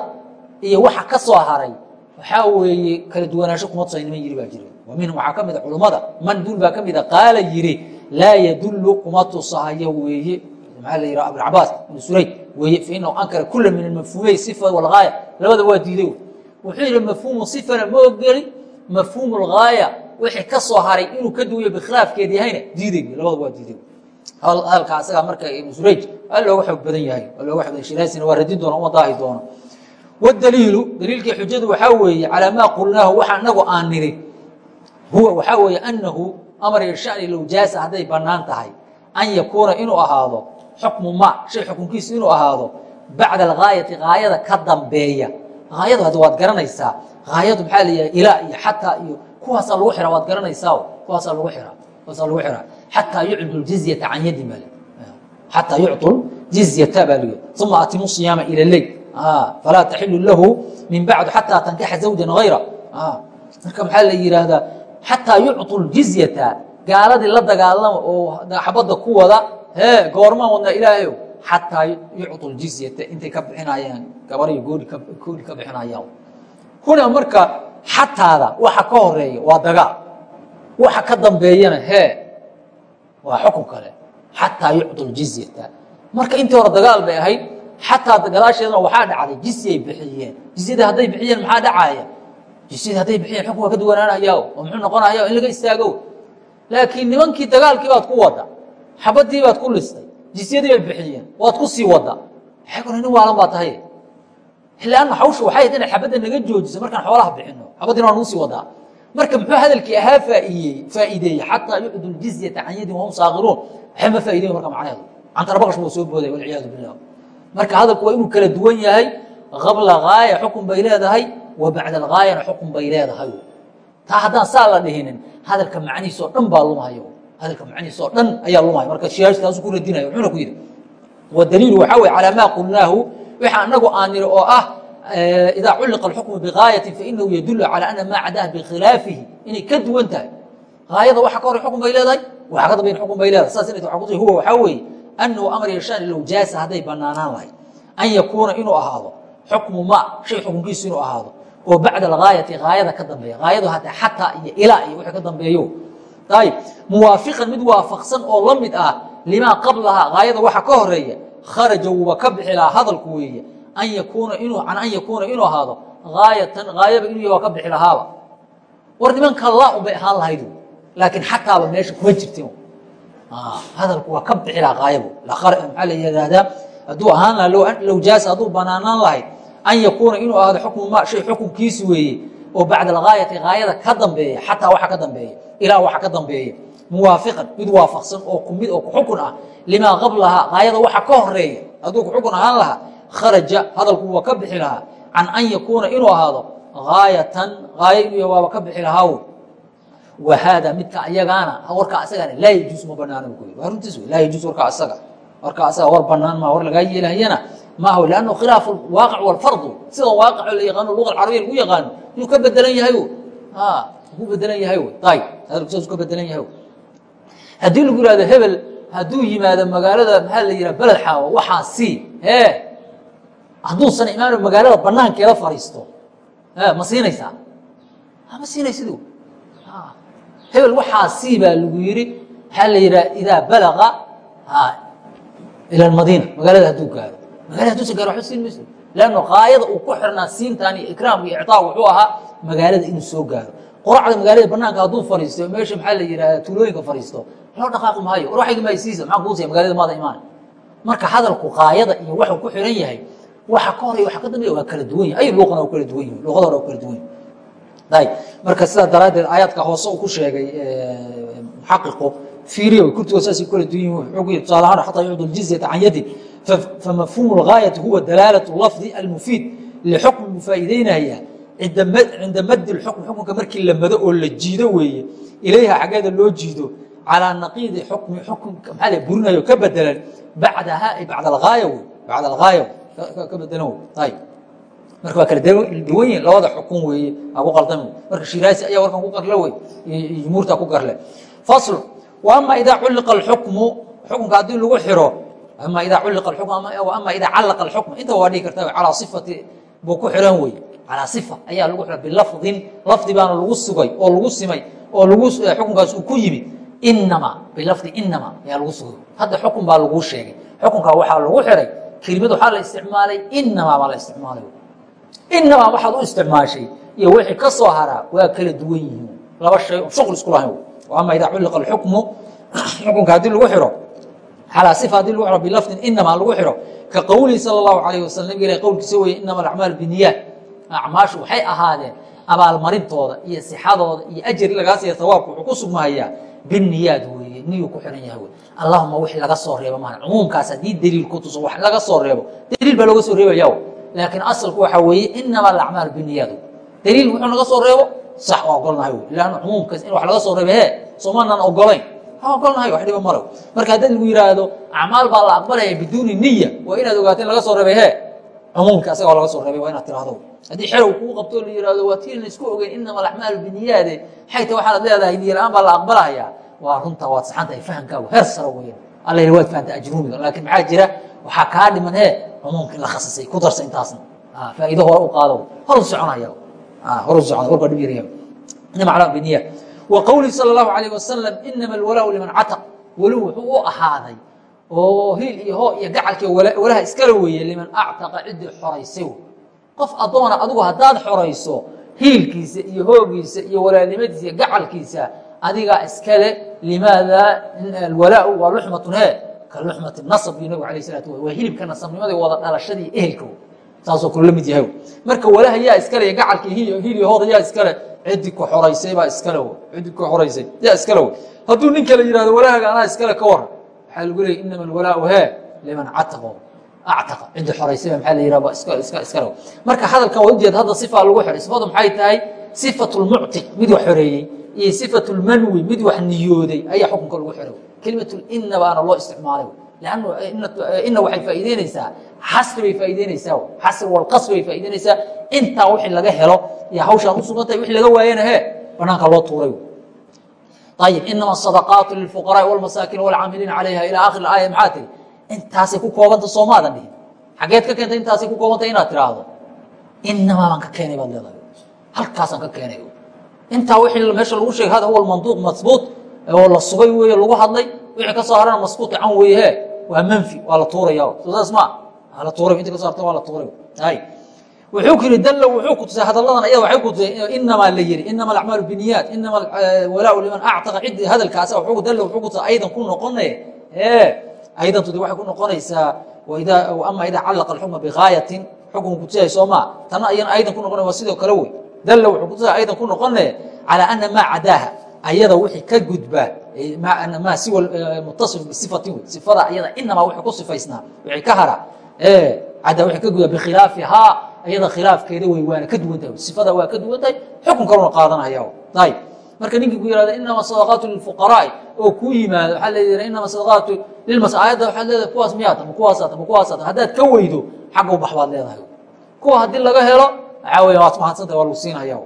iyo waxa ka soo haray waxaa weeye kala duwanaansho kuma tusahay niman yiri baa jira. Wa minhum waxaa ka mida culummada man duul baa ka mida qaala yidhi laa yadullu kuma tusahayo weeye. Maxaa la yidhaha abulcabaas ibnu surayd weeye fainahu ankara kula min almafhuumey sifa walgaaya labada waa diiday wuxuu yidhi mafhuumu sifana ma ogeli mafhuumu lgaaya wixii ka soo haray inuu ka duwayo bikhilaafkeed yahayna diiday labada waa diiday hadalka asaga marka ibnu surayj waa xoog badan yahay waa xoog shiraasina waa radin doona uma daahi doono. Wadaliilu daliilkii xujadu waxaa weeye calaa maa qulnaahu waxa anagu aan niri huwa waxaa weeye anahu amar iyo shani low hadday bannaan tahay an yakuuna inuu ahaado xukmu ma shay xukunkiisu inuu ahaado bacda algaayati gaayada ka dambeeya. Gaayadu hadda waad garanaysaa gaayadu maxaa la yihaha ilaa iyo xataa iyo kuwaasaa lagu xiraa waad garanaysaa kuwaasaa lagu xiraa kuwaasaa lagu xiraa. Xataa yucdu jizyata can yadin baa xataa yucطu jizyata baa lii uma atimu siyaama ila leyl falaa taxilu lahu min bacdu xataa tankaxa zawjan hayra marka maxaa la yidhaahdaa xataa yucطu jizyata gaaladii la dagaalama oo xabadda ku wada hee goormaan wadnaa ilaahayo xataa yucطu jizyata intay ka bixinayaan gabariyo goori ka bixinayaan. Huna marka xataada waxa ka horreeya waa dagaal waxa ka dambeeyana hee waa xukun kale. Xataa yucطu jizyata marka intii hore dagaal bay ahayd xataa gadaasheedana waxaa dhacday jizyay bixiyeen. Jizyada hadday bixiyeen maxaa dhacaya? Jizyada hadday bixiyeen xukun waa ka duwanaanaya oo muxuu noqonaya in laga istaago laakiin nimankii dagaalkii baad ku wada xabadii baad ku listay jisyadii bay bixiyeen waad ku sii wada. Xaguna nin waalan baa tahay. Ilaana hawsha waxay ahayd inay xabadda naga joojiso markaan xoolaha bixino xabaddiina waa nagu sii wadaa. Marka muxuu hadalkii ahaa faa'iiyey faa'iideeyey xataa yucdu ljizyata can yadin wahum saakiruun waxay ma faa'ideyn marka macnaheedu. Cantara baqash buu soo booday walciyaadu billah. Marka hadalku waa inuu kala duwan yahay qabla gaaya xukun bay leedahay wa bacda algaayana xukun bay leedahay. Taa haddaan saa la dhihinin hadalka macnihiisoo dhan baa lumahayo hadalka macnihiisoo dhan ayaa lumaya marka shiyaash taasu ku radinaya wuxuuna ku yidhi wadaliilu waxaa weye calaa maa qulnaahu wixii anagu aan niri oo ah idaa culliqa alxukmu bigaayatin fainahu yadulu calaa ana maa cadaah bikhilaafihi. Inay ka duwan tahay. Gaayada waxa ka hor bay leedahay waxa ka dambeyn xukun bay leedahay. Saas inay kutusi huwa waxaa weeye anahu amar yashaan low jaasa hadday banaanaan lahayd. An yakuuna inuu ahaado xukmu ma shay xukunkiisu inuu ahaado. Oo bacda algaayati gaayada ka dambeeya. Gaayadu hataa xataa iyo iyo wixii ka dambeeyo ayib muwaafiqan mid waafaqsan oo la mid ah limaa qablahaa gaayada ka horreeya kharaja wuuba ka bixi lahaa weeye an yakuuna inuu can an yakuuna inuu ahaado gaayatan gaayaba inuu waa ka bixi lahaaba. War nimanka laa unbay ahaan lahayd laakiin xataaba meesha kuma jirtin hadalku waa ka bixi lahaa gaayabu maxaa la yihahdaa hadduu ahaan lahaa low jaasa hadduu banaanaan lahayd an yakuuna inuu ahaado xukmu ma shay xukunkiisi weeye oo bacda algaayati gaayada ka dambeeya xataa waxa ka dambeeya ilaa waxa ka dambeeya muwaafiqan mid waafaqsan oo kumid oo kuxukun ah limaa qablahaa gaayada waxa ka horreeya hadduu kuxukun ahaan lahaa kharaja hadalku waa ka bixi lahaa can an yakuuna inuu ahaado gaayatan gaayo inuu waaba ka bixi lahaaw wa midka ayagaana warkaa asagana laa yajuus ma banaana bu waa runtiis laa yajuus warkaa asaga. Warkaa asaga war banaan maa war lagaa yeelahayana maaha lannu khilaafu waaqic walfardu sida waaqico la yaqaano luga carabiya lagu yaqaano inuu ka bedelan yahay ku bedelan yahay ayb hadalku saas ka bedelan yahay haddii lagu yihahdo hebel hadduu yimaado magaalada maxaa la yihaha beled xaawo waxaa sii e hadduusan imaano magaalada banaankeeda fariisto ma siinaysaa? Ma siinaysid hebel waxaa sii baa lagu yidhi maxaa la yidhaha idaa balaga ila madiina magaalada hadduu gaaro magalada haduusan gaaro waba siin mayso lanno gaayada uu ku xirnaa siintan iyo ikraamka iyo ictaa wuxuu ahaa magaalada inuu soo gaaro. Qoracda magaalada banaanka hadduu fariisto meesha maxaa la yihahda tuulooyinka fariisto. Loo dhaqaaqi maayo war waxayga maysiisa maxaa kuusaya magalada maada imaan. Marka hadalku qaayada iyo waxuu ku xiran yahay waxa ka horey waxa ka dambeya waa kala duwan yahay. Ay luuqana waa kala duwan yihiin luuqada hore waa kala duwan yihiin ayb marka sidaa daraaddeed aayaadka hoose uu ku sheegay muxaqiqu fiiriya way kurtigood saasay kala duwan yihiin wuxuu yidhi tusaale ahaan xataa yucdu ljizyata can yadi famafhuumu اlgaayati huwa dalaalatu lafdi almufiid lixukm mufaa'ideynaya cinda maddi اlxukm xukunka markii la mado oo la jiido weeye ilayha xaggeeda loo jiido calىa naqiidi xukmi xukumka maxaa la burinayo ka bedelan bacdaha bacda algaaya wey bacda algaaya ka bedelan wey ayb marka waa kala duwan yihin labada xukun weeye aa ku qaldami marka shiraasi ayaa warkan ku garle wey jumhuurta ku garle fasl wa ama idaa culliqa اlxukmu xukunka haddii lagu xiro ama idaa culliqa xukm ama idaa callaqa alxukm intaba waa dhihi karta calaa ifati buu ku xiran wey calaa ifa ayaa lagu xiran bilafdin lafdi baana lagu sugay oo lagu simay oo xukunkaas uu ku yimid inama bilafdi inama ayaa lagu sugay hadda xukun baa laguu sheegay xukunkaa waxaa lagu xiray kelimad waxaa la isticmaalay inamaa baa la isticmaalay inamaa waxaad u isticmaashay iyo wixii ka soo haraa waa kala duwan yihiin laba shay on shuql isku lahayn ama idaa culliqa alxukmu xukunka haddii lagu xiro calaa sifa haddii lagu xiro bilafdin inamaa lagu xiro ka qowlihi sala اllahu alayh wasalam nabig ilah qowlkiisa weye inama alacmaal biniyaat acmaashu waxay ahaadeen abaalmarintooda iyo sixadooda iyo ajri lagaa siiya hawaabka wuxuu ku sugmahayaa biniyaad weeye niyuu ku xihan yahay allahuma wixii laga soo reebo maa cumuumkaas haddii daliil ku tuso wax laga soo reebo daliil baa looga soo reebaya laakiin asalku waxaa weeye inama alacmaal biniyaad daliil wuxuu naga soo reebo sax ogolnahay ilaana cumuumkaas in wax laga soo reebo he soomaanan ogolayn ogolnahay wax dhiba male marka haddii lagu yidhaahdo acmaal baa la aqbalaya biduuni niya waa inaad ogaato in laga soo reebay he cumuumka asaga laga soo reebay waa inaad tirahdo haddii xerow kuu qabto la yihahdo waa tii la isku ogeyn inama alacmaalu biniyaade xayta waxaanad leedahay niya la'aan baa la aqbalaya. Waa runta waad saxan tahay fahamkaagu heer saro weyan alla yidhi waad fahamta ajruumiga laakiin maxaa jira? Waxaa kaa dhiman he cumuumka in la khasisay ku darsa intaasna. Faa'iido hore u qaado. Horu soconaya. Horu soconaya warkaa dhib yaraya inama acmaal biniyaat wa qowlihi sala allahu alayh wasalam inama alwalaau liman cataq weli wuxuu u ahaaday oo hiil iyo hoo iyo gacalkii walaha iskala weeye liman actaqa ciddii xoraysay qof addoona adigu haddaad xorayso hiilkiisa iyo hoogiisa iyo walaalnimadiisa iyo gacalkiisa adigaa iskale limaada alwalaau waa luxmatun he ka luxmati nasab iyo nabig alayh salatu wa waa hilibka nasabnimada wada dhalashadii ehelka saasoo kale la mid yahay marka walaha yaa iskale iyo gacalkii hiil iyo hooda yaa iskale ciddi ku xoraysay baa iskale w ciddi ku xoraysay yaa iskale w hadduu nin kale yihahdo walaahaga anaa iskale ka waran waxaa lagu leeyay inama alwalaau he liman cataqo actaqa. Ciddi xoraysayba maxaa la iska iska iskale marka hadalkan waa ujeed hadda sifaa lagu xiray. Sifadu maxay tahay? Sifatu lmuctiq mid wax xoreeyey iyo sifatu lmanwi mid wax niyooday. Ayaa xukunka lagu xiray. Kelimatu ina baana loo isticmaalay ina waxay faa'iideynaysaa xasri bay faa'iideynaysaa xasri walqasri bay faa'iideynaysaa intaa wixii laga helo iyo hawshaan u sugantahay wixii laga waayana he banaanka loo tuuray ayib inama asadaqaatu lilfuqaraai walmasaakin walcaamiliina calayha ilaa akhir aaya maxaa tiri intaasay ku koobanta soomaadan dhihin xageed ka keentay intaasay ku koobantay inaad tiraahdo inamaa baan ka keenay baad leedahay halkaasaan ka keenay intaa wixii meesha lagu sheegay hada huwa almanduuq masbuut oo la sugay weeye lagu hadlay wixii ka soo harana maskuut can weeye he waa manfi waa la tuuraya. Saas ma la tuuray inta ka soo harta waa la tuuray ay. Wuxuu ku yidhi dalla wuxuu ku tusay hadalladan ayada waxay ku tusay inamaa la yidhi inama alacmaalu biniyaat inama walaau liman actaqa ciddi hadalkaasa wuxuu dalla wuxuu ku tusay aydan ku noqonay. Ee. Aydantoodi waxay ku noqonaysaa ama idaa callaqa alxukma bigaayatin xukun kutusay soo maa tana ayana aydan ku noqonay waa sidoo kale wey. Dalla wuxuu kutusa aydan ku noqone calaa ana maa cadaaha ayada wixii ka gudbaa mutasif bisifatin wey sifada ayada inamaa wixii ku sifaysnaa wixii ka hara cadaa wixii ka gudbaa bikhilaafihaa ayada khilaafkeeda wey waana ka duwan tahay sifada waa ka duwan tahay xukun kaluna qaadanaya ayb marka ninkii ku yihahda inama sadaqaatu lilfuqaraa'i oo kuu yimaado waxaa leedaha inama sadaqaatu lilmas aayadda waxaad leedahay kuwaas miyaata ma kuwaasaata ma kuwaasaata haddaad ka weydo xagga u bax baad leedahay. Kuwa haddii laga helo waxaa weya waad mahadsantahay waa lagu siinaya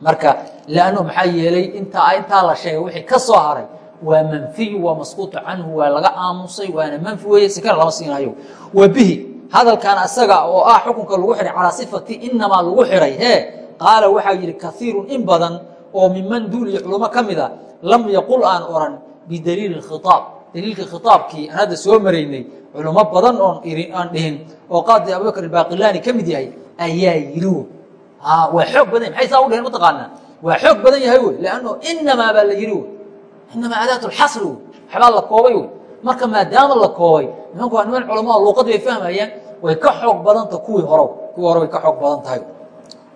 marka lanno maxaa yeelay intaa intaa la sheegay wixii ka soo haray waa manfiyu waa maskuutu canhu waa laga aamusay waana manfi weeye sikana lama siinayo. Wa bihi hadalkan asaga oo ah xukunka lagu xihay calaa sifati inamaa lagu xihay he qaala waxaa yidhi kaiirun in badan oo miman duul iyo culamo ka mida lam yaqul aan oran bidaliili khiaab daliilka khitaabkii aan soo maraynay culamo badan oon aan dhihin oo qaadi abubakr baaqilaani ka mid yahay ayaa yiri waa xoog badan maay saa u dheheen mataqaanaa waa xoog badan yahay wey lanno inamaa baa la yiri wey. Inamaa adaat lxasri wey waxbaa la koobay wey. Marka maadaama la koobay nimanku waa niman culamo luuqadii bay fahmayaan way ka xoog badanta kuwii horo kuwii hore way ka xoog badan tahay.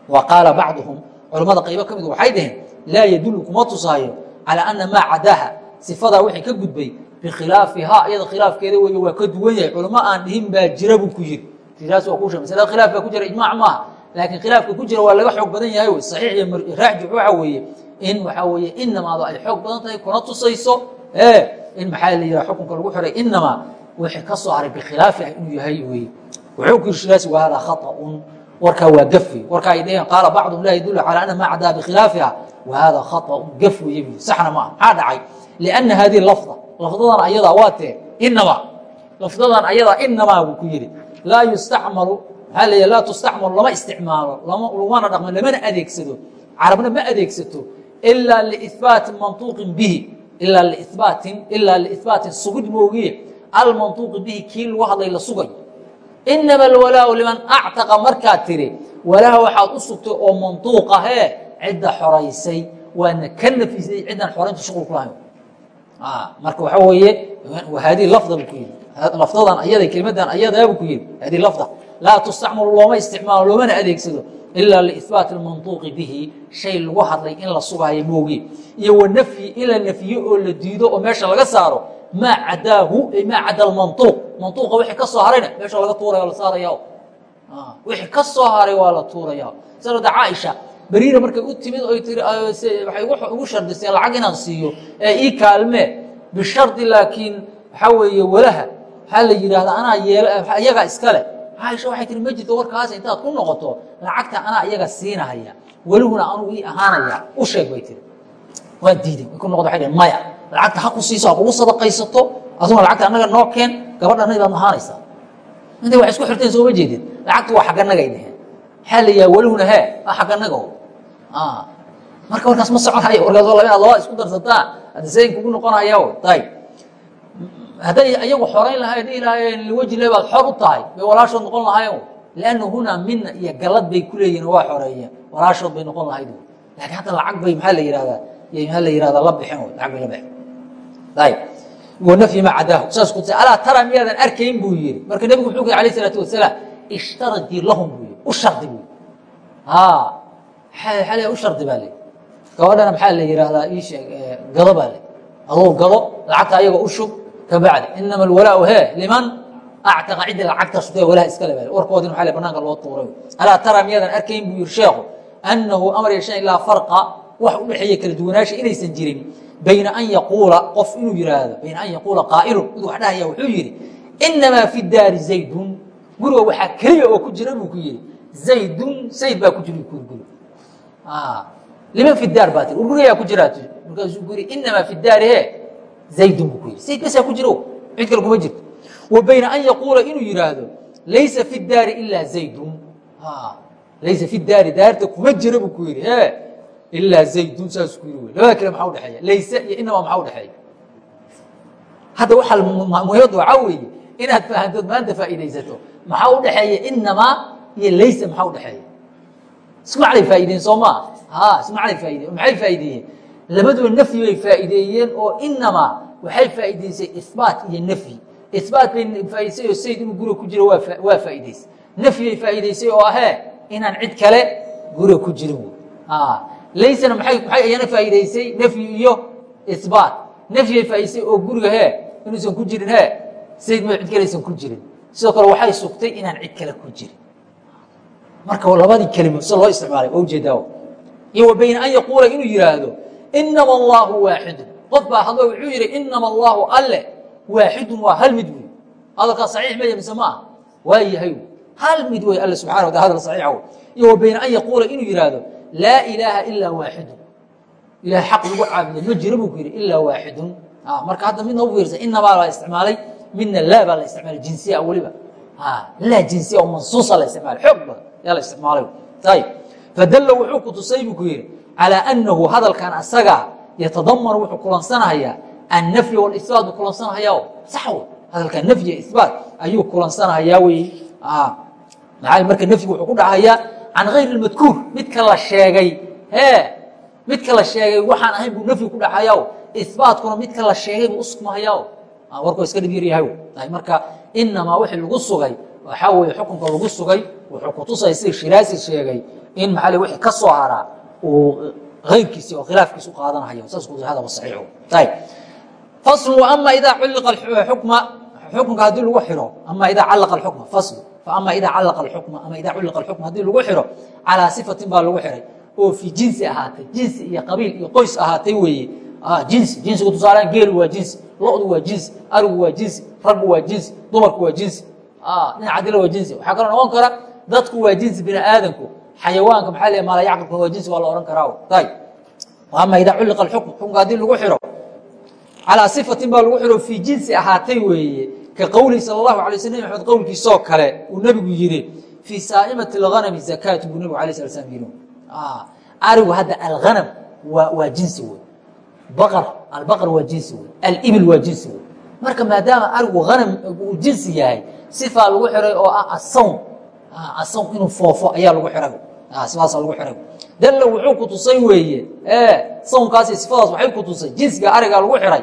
Wa qaala bacduhum culamada qaybo ka mid waxay dhaheen laa yadullu kuma tusaayo calaa ana maa cadaaha. Sifadaa wixii ka gudbay bikhilaafihaa iyada khilaafkeeda wey waa ka duwan yahay. Culamo aan dhihin baa jira buu ku yiri sidaas waa kusha masalada khilaaf baa ku jira ijmaac maaha laakiin khilaafka ku jira waa laga xoog badan yahay saxiix iyo raajix waxa weeye in waxaa weye inamaadu ay xoog badan tahay kuna tusayso in maxaa la yiraa xukunka lagu xiray inamaa wixii ka soo haray bikhilaafi ah inuu yahay weye wuxuukuirshidaasi ah. wa haadaa khaطaun warkaa waa gafi warkaa ideen qaala bacdum laa yadulu calaa ana maa cadaa bikhilaafiha wa haadaa khaطaun gaf weeye saxna maaha maxaa dhacay? Lianna haadihi lafda lafdadan ayadaa waa tee inamaa lafdadan ayadaa inamaa buu ku yidhi. Laa yustacmalu la laa tustacmalu lama isticmaalo lamana dhaqmo lamana adeegsado. Carabna ma adeegsato ilaa liihbaati mantuuqin bihi ilaa liihbaatin ilaa liihbaatin sugid moogiye. Almantuuqi bihi kii lagu hadlay la sugay. Inama alwalaau liman actaqa markaad tiri walaaha waxaad u sugtay oo mantuuqahee cidda xoraysay waana ka nafisay ciddaan xoraynta shuqul ku lahayn. Marka waxaa weeye haadihi lafda buu ku yidhi. Lafdadan ayada kelimadan ayadaabuu ku yidhi. Haadihi lafda laa tustacmalu looma isticmaalo loomana adeegsado ilaa liihbaati almantuuqi bihi shay lagu hadlay in la sugaayo moogi iyo wanafyi in la nafyo oo la diido oo meesha laga saaro maa cadaahu maa cada mantuuq mantuuqa wixii ka soo harayna meesha laga tuuraya la saaraya wixii ka soo haray waa la tuuraya sanada caaisha beriira markay u timid oy tii waxay ugu shardisay lacag inaan siiyo ee ii kaalmee bishardi laakiin waxaa weeye walaha waxaa la yidhaahdaa anaa yeel iyagaa iskale caaisha waxay tihi ma jirto warkaas intaad ku noqoto. Lacagta anaa iyaga siinahaya. Welihuna anugu ii ahaanaya. U sheeg bay tiri. Waa diiday way ku noqdo waxay dhaheen maya lacagta ha ku siiso ha kugu sadaqaysato. Aduna lacagta annaga noo keen gabadhanay baad ahaanaysaa intay wax isku xirteen sooma jeedid lacagtu waa xagganagay dheheen maxaa la yihaha welihuna hee waa xagganago marka warkaas ma soconayo warkaas waa laba labaa isku darsataan hadda sayn kugu noqonaya ayb hadday ayagu xorayn lahayn liwajhi lahi baad xor u tahay bay walaashood noqon lahayen lanna hunaa mina iyo galad bay ku leeyihiin waa xoreeyeen walaashood bay noqon lahayd lakiin hadda lacag bay maxaa la yihahdaa maxaa la yihahdaa la bixin lacag bay la bixin ayb wanafyi ma cadaahu. Saas ku alaa tara miyaadan arkayn buu yihi marka nebigu muxuu yiri alayh isalaatu wasalaam ishtaradii lahum buu yii u shardi buu xale u shardi baa le gabadhana maxaa la yihahdaa ii sheeg gado baa le adoo gado lacagta ayaga u shub kabacdi inama alwalaau he liman? Actaqa cidda lacagta sugee walaha iskale baa warkoodin waxa banaanka loo tuuray. Alaa tara miyaadan arkayn buu yihi sheekhu annahu amar yeeshan ilaa farqa. Wax u dhexeeya kala duwanaansha inaysan jirin. Bayna an yaquula qof inuu yihaahdo bayna an yaquula qaa'ilun mid wax dhahaya wuxuu yidhi inamaa fi daari zaydun. Guriga waxaa keliya oo ku jira buu ku yihi zaydun zayd baa ku jira guri liman fi daar baa war gurigayaa ku jiraa markaasuu ku yidhi inamaa fi daari he zaydun buu ku yidhi zayd basaa ku jiro cid kale kuma jirto wa bayna an yaquula inuu yihaahdo laysa fi daari ilaa zaydun laysa fi daari daarta kuma jira buu ku yidhi he ilaa zaydun saasuu ku yidhi labada kale maxaa udhexeeya layse iyo inamaa maxaa udhexeeya hadda waxaa muhimmadda waxaa weeye inaad fahantood maanta faa'iidaysato maxaa udhexeeya inamaa iyo layse maxaa udhexeeya isku macnay faa'iideen soo maa ha isku macnay faaideen maxay faa'iideeyeen labaduba nafyi bay faa'iideeyeen oo inamaa waxay faa'iideysay isbaat iyo nafyi. Isbaat bay faa'ideysay oo sayd inuu guriga ku jiro waa faa'iideysay. Nafyi bay faa'iideysay oo ahee inaan cid kale guriga ku jirin wey laysana maxay iyana faa'iidaysay nafyi iyo isbaat. Nafyay faa'idaysay oo guriga hee inuusan ku jirin hee sayd ma cid kale aysan ku jirin. Sidoo kale waxay sugtay inaan cid kale ku jirin. Marka labadii kelimo si loo isticmaalay waa u jeedaa iyo wa bayna an yaquula inuu yihaahdo inama allahu waaxidun qof baa hadlo wuxuu yihi inama allahu alle waaxidun waa hal mid wey hadalkaa saxiix maya mise ma ah waa yahay hal mid wey alle subxana wataala hadal saxiixa wey iyo wa bayna an yaquula inuu yihaahdo laa ilaaha ilaa waaxidun ilahay xaq lagu caabudo ma jiro buu ku yidhi ilaa waaxidun marka hadda midna u fiirsa inamaa la isticmaalay midna laa baa la isticmaalay jinsiya weliba laa jinsiya oo mansuusa la isticmaalay xoog badan yaa la isticmaalay ayib fadalla wuxuu ku tusay buu ku yidhi calaa annahu hadalkan asagaa yatadamanu wuxuu kulansanahayaa annafya walisbaat buu kulansanahayaa sax wey hadalkan nafyi isbaat ayuu kulansanahayaa wey maxaa marka nafyigu wuxuu ku dhacayaa can hayri lmadkuur midka la sheegay ee midka la sheegay waxaan ahayn buu nafyi ku dhacayaa isbaatkuna midka la sheegay buu uskumahayaa warkoo iska dhib yaryahay marka inamaa wixii lagu sugay waxaa weeye xukunka lagu sugay wuxuu kutusaya sida shiraasi sheegay in maxaa wixii ka soo haraa ayrkiisi oo khilaafkiisu qaadanahayo saas ku hada saxiix ayib faslu ama idaa culliqa xukma xukunka haddii lagu xiro ama idaa callaqa alxukma faslu faama idaa callaqa alxukma ama idaa culliqa alxukma haddii lagu xiro calaa sifatin baa lagu xiray. Oo fi jinsi ahaatay jinsi iyo qabiil iyo qoys ahaatay weeye. Jinsi jinsigu tusaalaan geelu waa jinsi lodu waa jinsi arigu waa jinsi raggu waa jinsi dumarku waa jinsi. Dhinaca dila waa jinsi. Waxaa kaloo noqon kara dadku waa jinsi bini aadamku xayawaanka maxaa la maala yacqilka waa jinsi waa la ohan karaa ayib ama idaa culliqa alxukm xukunka haddii lagu xiro calaa sifatin baa lagu xiro fii jinsi ahaatay weeye ka qowlihi sala allahu alay sl maxamed qowlkiisoo kale uu nebigu yidhi fii saa'imati alghanami zakaatu buu nebigu alay sala slam yidhi. Arigu hadda alghanam waa waa jinsi wey baqar albaqar waa jinsi wey alibil waa jinsi wey marka maadaama arigu hanam uu jinsi yahay sifaa lagu xiray oo ah asawm asawm inuu foofo ayaa lagu xiray sifaasa lagu xiray dalla wuxuu ku tusay weeye sawmkaasi sifadaas waxay ku tusay jinsiga ariga lagu xiray.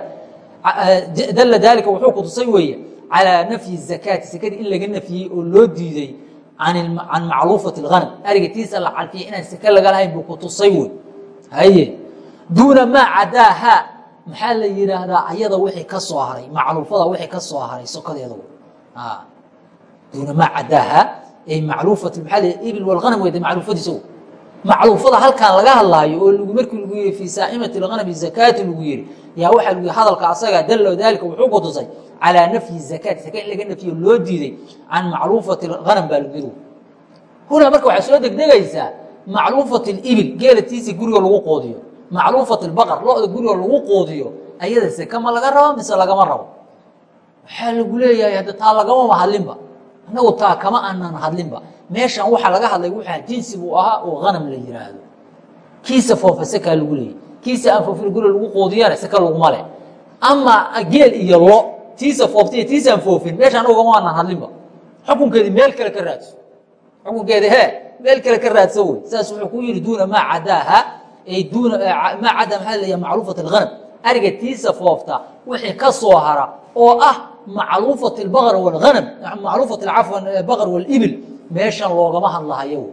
Dalla daalika wuxuu ku tusay weeye calaa nafyi zakaati sakadii in laga nafyey oo loo diiday can macluufati اlghanam ariga tiisa la calfiyay inaan sake laga lahayn buu ku tusay wey haye. Duuna maa cadaaha maxaa la yihaahdaa ayada wixii ka soo haray macluufada wixii ka soo haray sokadeeda duuna maa cadaaha ay macluufat maxaa l ibil walhanam weyda macluufadiisa macluufada halkan laga hadlaayo oo lgu markii lagu yiri fii saa'imati lhanami zakaati lagu yiri yaa waxaa lgu hadalka asaga dallo daalika wuxuu kutusay calaa nafyi zakaati saka in laga nafyo loo diiday can macluufati hanam baa lagu yiri. Hunaa marka waxaa soo degdegaysaa macluufat ibil geelatiisa guriga lagu qoodiyo macluufat baqar lo-da guriga lagu qoodiyo ayada seka ma laga rabo mise lagama rabo? Waxaa lagu leeyahay hadda taa lagama mahadlinba annagu taa kama aanan hadlinba. Meeshan waxaa laga hadlay waxaa jinsi buu ahaa oo hanam la yihaahdo kiisa foofa sekaa lagu leeyay. Kiisa aan foofin guriga lagu qoodiyana seke laguma leh ama geel iyo lo tiisa foofta iyo tiisa aan foofin meesha anagu kama aanan hadlinba. Xukunkeedii meel kale ka raadso. Xukunkeedi he meel kale ka raadsan wey. Saas wuxuu ku yihi duuna maa cadaaha. Duuna maa cadaa maxaa leeya macluufat alghanam. Ariga tiisa foofta wixii ka soo hara oo ah macluufat albaqr walghanam macluufat cafwan baqr walibil meeshan loogama hadlahayo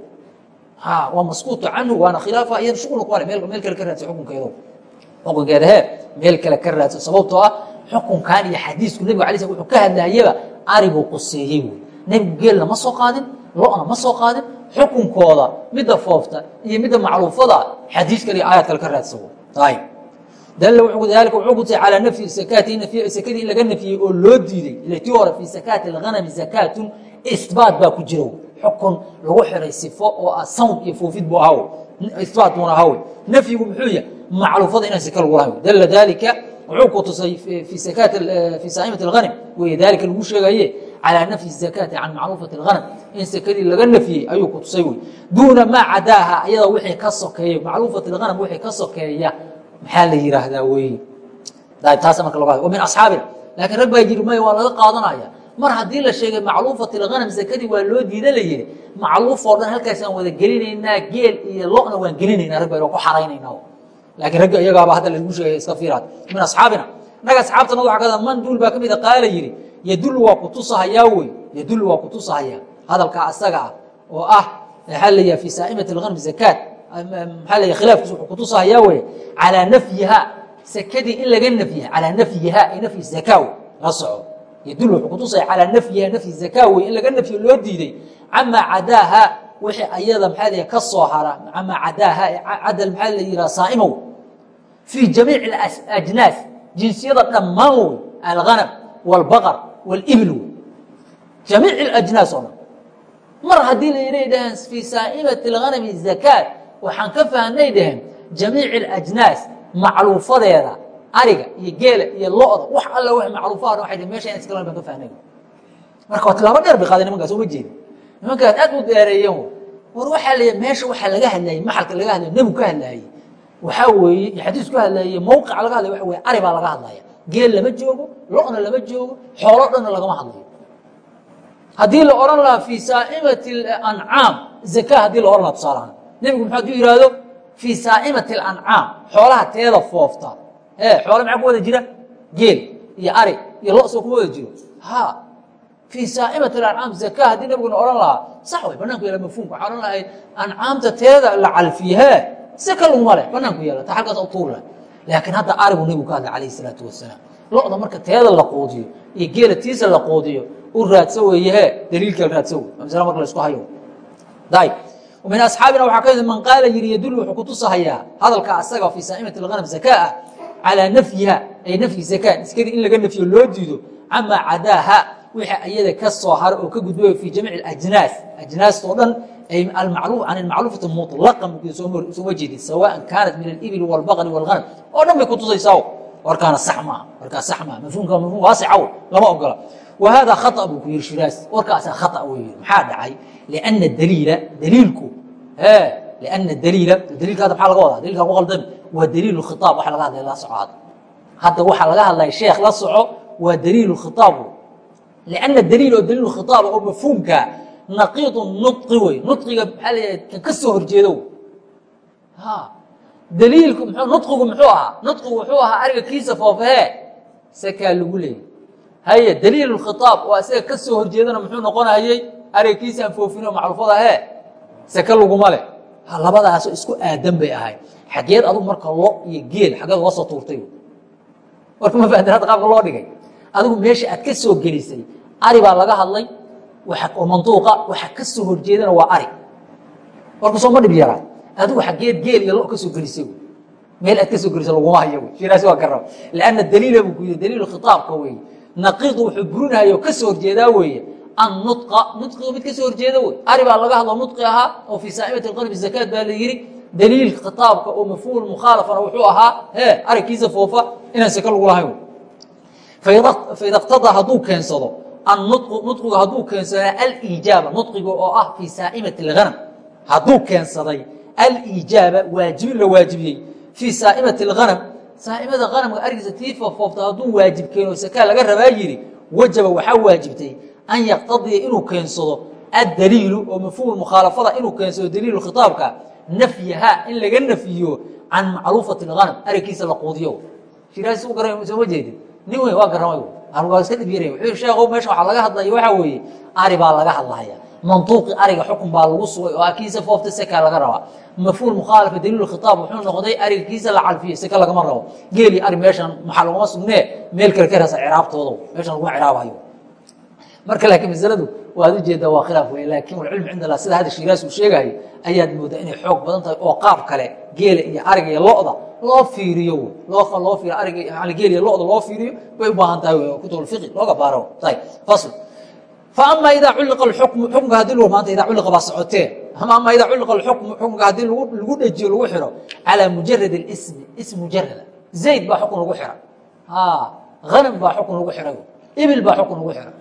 ha waa maskuutu canhu waana khilaafa iyada shuqul ku ale meel kale ka raadsa xukunkeedo xukunkeeda he meel kale ka raadsa sababtoo ah xukunkan iyo xadiisku nebiga alay slam wuxuu ka hadlayaba aribuu quseeyey wey nebigu geelna ma soo qaadin lo-na ma soo qaadin xukunkooda midda foofta iyo midda macluufada xadiis kale iyo aayaad kale ka raadsawo ayib dalla wuxuu kutay calaa nafyi sakaati sakadii in laga nafiyey oo loo diiday ilatii hore fii sakaati alghanami sakaatun isbaat baa ku jira. Xukun lagu xiray sifo oo ah sawn iyo foofid bu ahaw isbaat buuna ahaw nafyigu muxuu yahy macluufada inaan saka lagu lahayn. Dalla daalika wuxuu ku tusay fii sakaat eh, fii saaimati alghanim weye daalika lagu sheegaye calaa nafyi sakaati can macruufati alghanam in sakadii laga nafyey ayuu ku tusay wey. Duuna maa cadaaha iyadoo wixii ka sokeeya macruufati alghanam wixii ka sokeeya maxaa la yihaahdaa wey taas marka min asxaabina lakiin rag baa jiri may waa laga qaadanaya. Mar haddii la sheegay macluufat اlghanam sakadii waa loo diida la yihi macluuf oo dhan halkaasaan wada gelinaynaa geel iyo lona waan gelinayna rag baa ku xaraynayna lakiin ragga iyagaaba hadda lagu sheegay iska fiiraad. Min asxaabina. Naga asxaabtana waa ka man duul baa kamida qaala yihi ydul waa kutusahayaa wey ydul waa kutusahayaa hadalkaa asaga ah oo ah maxaa leeyaha fii saa'imati اlghanm zakaat maxaa lay khilaafkiisa wuxuu kutusahayaa wey calaa nafyiha sakadii in laga nafyiha calaa nafyiha ay nafyi zakaa la soco yadul wuxuu kutusaya calaa nafyiha nafyi zakaa wey in laga nafyo loo diiday camaa cadaaha wixii ayada maxaa lay ka soo hara camaa cadaaha cadal maxaa la yihaha saa'imow fii jamiic ajnaas jinsiyada dhammaan wey alghanam wاlbaqar wاlibil wey jamiic اajnaas oo dhan mar haddii la yidhay dhaheen fii saa'imati اlghanami zakaat waxaan ka fahnay dhaheen jamiic اajnaas macluufadeeda ariga iyo geela iyo lo'da wax alla w macluufaad waay meesha in iskala baan ka fahnay marka waa tilaabo dheer bay qaadeen nimankaas uma jeedi nimankaas aad u dheereeyeen war waxaa la meesha waxaa laga hadlayey maxalka laga hadlay nebigu ka hadlaayey waxaa weeye xadiis ku hadlaayey mawqic laga hadlay waxa weye ari baa laga hadlaya. Geel lama joogo lo'na lama joogo xoolo dhanna lagama hadlayo. Haddii la odhan lahaa fii saa'imati ancaam zaka haddii la odhan laha tusaalahaan nebigu muxuu haduu yihahdo fii saa'imati alancaam xoolaha teeda foofta. E xoole maxaa ku wada jira? Geel iyo ari iyo lo soo kuma wada jiro. Ha fii saa'imati alancaam zaka haddii nebiguna odhan lahaa. Sax way banaanku yaalla mafhumka waxaa odhan lahay ancaamta teeda la calfiye zaka laguma leh banaanku yaalla ta halkaas u tuur leh. Laakiin hadda arigu nebigu ka hadlay calayh isalaatu wasalaam lo'da marka teeda la quudiyo iyo geela tiisa la quudiyo u raadsa weeye daliilka raadsa wey masle marka la isku hayo. Dayb min asxaabina waxaa ka mid man qaala yidhi yadul wuxuu kutusahayaa hadalka asaga fii saa'imati alghanam zakaa ah calaa nafyiha ay nafyi zakaa iskadii in laga nafyo loo diido camaa cadaaha wixii ayada ka soo hara oo ka gudbay fii jamiic ajnaas ajnaastoo dhan ay almacruuf can almacruufati muطlaqa sooma jeedin sawaan kaanat min alibili wاlbaqri wاlghanam oo dhan bay kutusaysaa warkaana sax maaha warkaa sax maaha mafhumka mafhum waasicaw lama ogola wa hada khaطأ buu ku yihi shiraas warkaasaa khaطأ wey maxaa dhacay liأna daliila daliilku لأن dliil dliilka hadda maa laga wadaa dliilka ku qaldami waa dliil khiطaab waa laga hadlay la soco hadda hadda waxaa laga hadlaya sheekh la soco waa dliil khiطaab لأna dliil oo dliil khiطaab oo mafhuumka naqiid nuطqi wey nuطqiga maaa l kan ka soo horjeedo dliilku nuطqigu muxuu ahaa nuطqigu wuxuu ahaa ariga kiisa foofahe sakaa lagu leeyay haye dliil khiطaab oo isaga ka soo horjeedana muxuu noqonayey ariga kiisaan foofino macruufada he seke laguma leh labadaasoo isku aadan bay ahay. Xageed adu marka lo iyo geel xaggeed uga soo tuurtay. Warka ma fahamteen hadda qaabka loo dhigay? Adigu meesha aad ka soo gelisay ari baa laga hadlay oo manduuqa waxa ka soo horjeedana waa ari. Warka sooma dhib yaraa adigu xageed geel iyo lo ka soo gelisay meel aad ka soo gelisay laguma hayo shiraasi waa garab. Lianna daliila buu ku yidhi daliilu khitaabka weeye. Naqiidu wuxuu burinayo ka soo horjeedaa weeye annuqa nudqiga mid ka soo horjeeda wey ari baa laga hadlo nudqi ahaa oo fii saa'imati qalbi zakaad baa la yidhi daliilka khitaabka oo mafhuum mukhaalafana wuxuu ahaa hee aragkiisa foofa inaan saka lagu lahayn faida qtadaa hadduu keensado annudqu nudqigu hadduu keensadaa aliijaaba nudqiga oo ah fii saa'imati اlhanam hadduu keensaday aliijaaba waajibin la waajibiyey fii saa'imati اlhanam saa'imada hanamka arigiisa tii fooffoofta hadduu waajib keeno sakaa laga rabaa yidhi wajaba waxaa waajibtay an yaqtadiya inuu keensado. Addaliilu oo mafhuum mukhaalafada inuu keensado daliilu khitaabka nafyaha in laga nafyiyo can macruufati اlghanam arigiisa la quudiyo. Shiraasi u garan sooma jeedin? Nin weyn waa garamay waa iska dhib yaraya wuxuu sheekhow meesha waxaa laga hadlaya waxaa weeye ari baa laga hadlaya. Mantuuqi ariga xukun baa lagu sugay oo akiisa foofta seka laga rabaa. Mafhuum mukhaalafa daliilu khitaab wuxuu noqday ariga kiisa la calfiyo seke lagama rabo. Geeli ari meeshan maxaa laguma sugnee? Meel kale ka rasa ciraabtoodo meeshan laguma ciraabayo marka laakiin masaladu waad u jeedaa waa khilaaf wey laakin walcilmu cind allah sida hadda shiiraas uu sheegayo ayaad moodaa inay xoog badan tahay oo qaab kale geela iyo ariga iyo lo'da loo fiiriyo loo loo fiiriyo ariga yani geel iyo lo'da loo fiiriyo bay u baahan tahay wey kutub alfiqi looga baaro. Ayib fasl. Faama idaa culliqa alxukmu xukunka haddii lagu maanta idaa culliqa baa socotee. Ama ama idaa culliqa alxukmu xukunka haddii lagu lagu dhejiyo lagu xiro calaa mujarad اlismi ism mujarada zayd baa xukun lagu xira. Hanam baa xukun lagu xiray ibil baa xukun lagu xira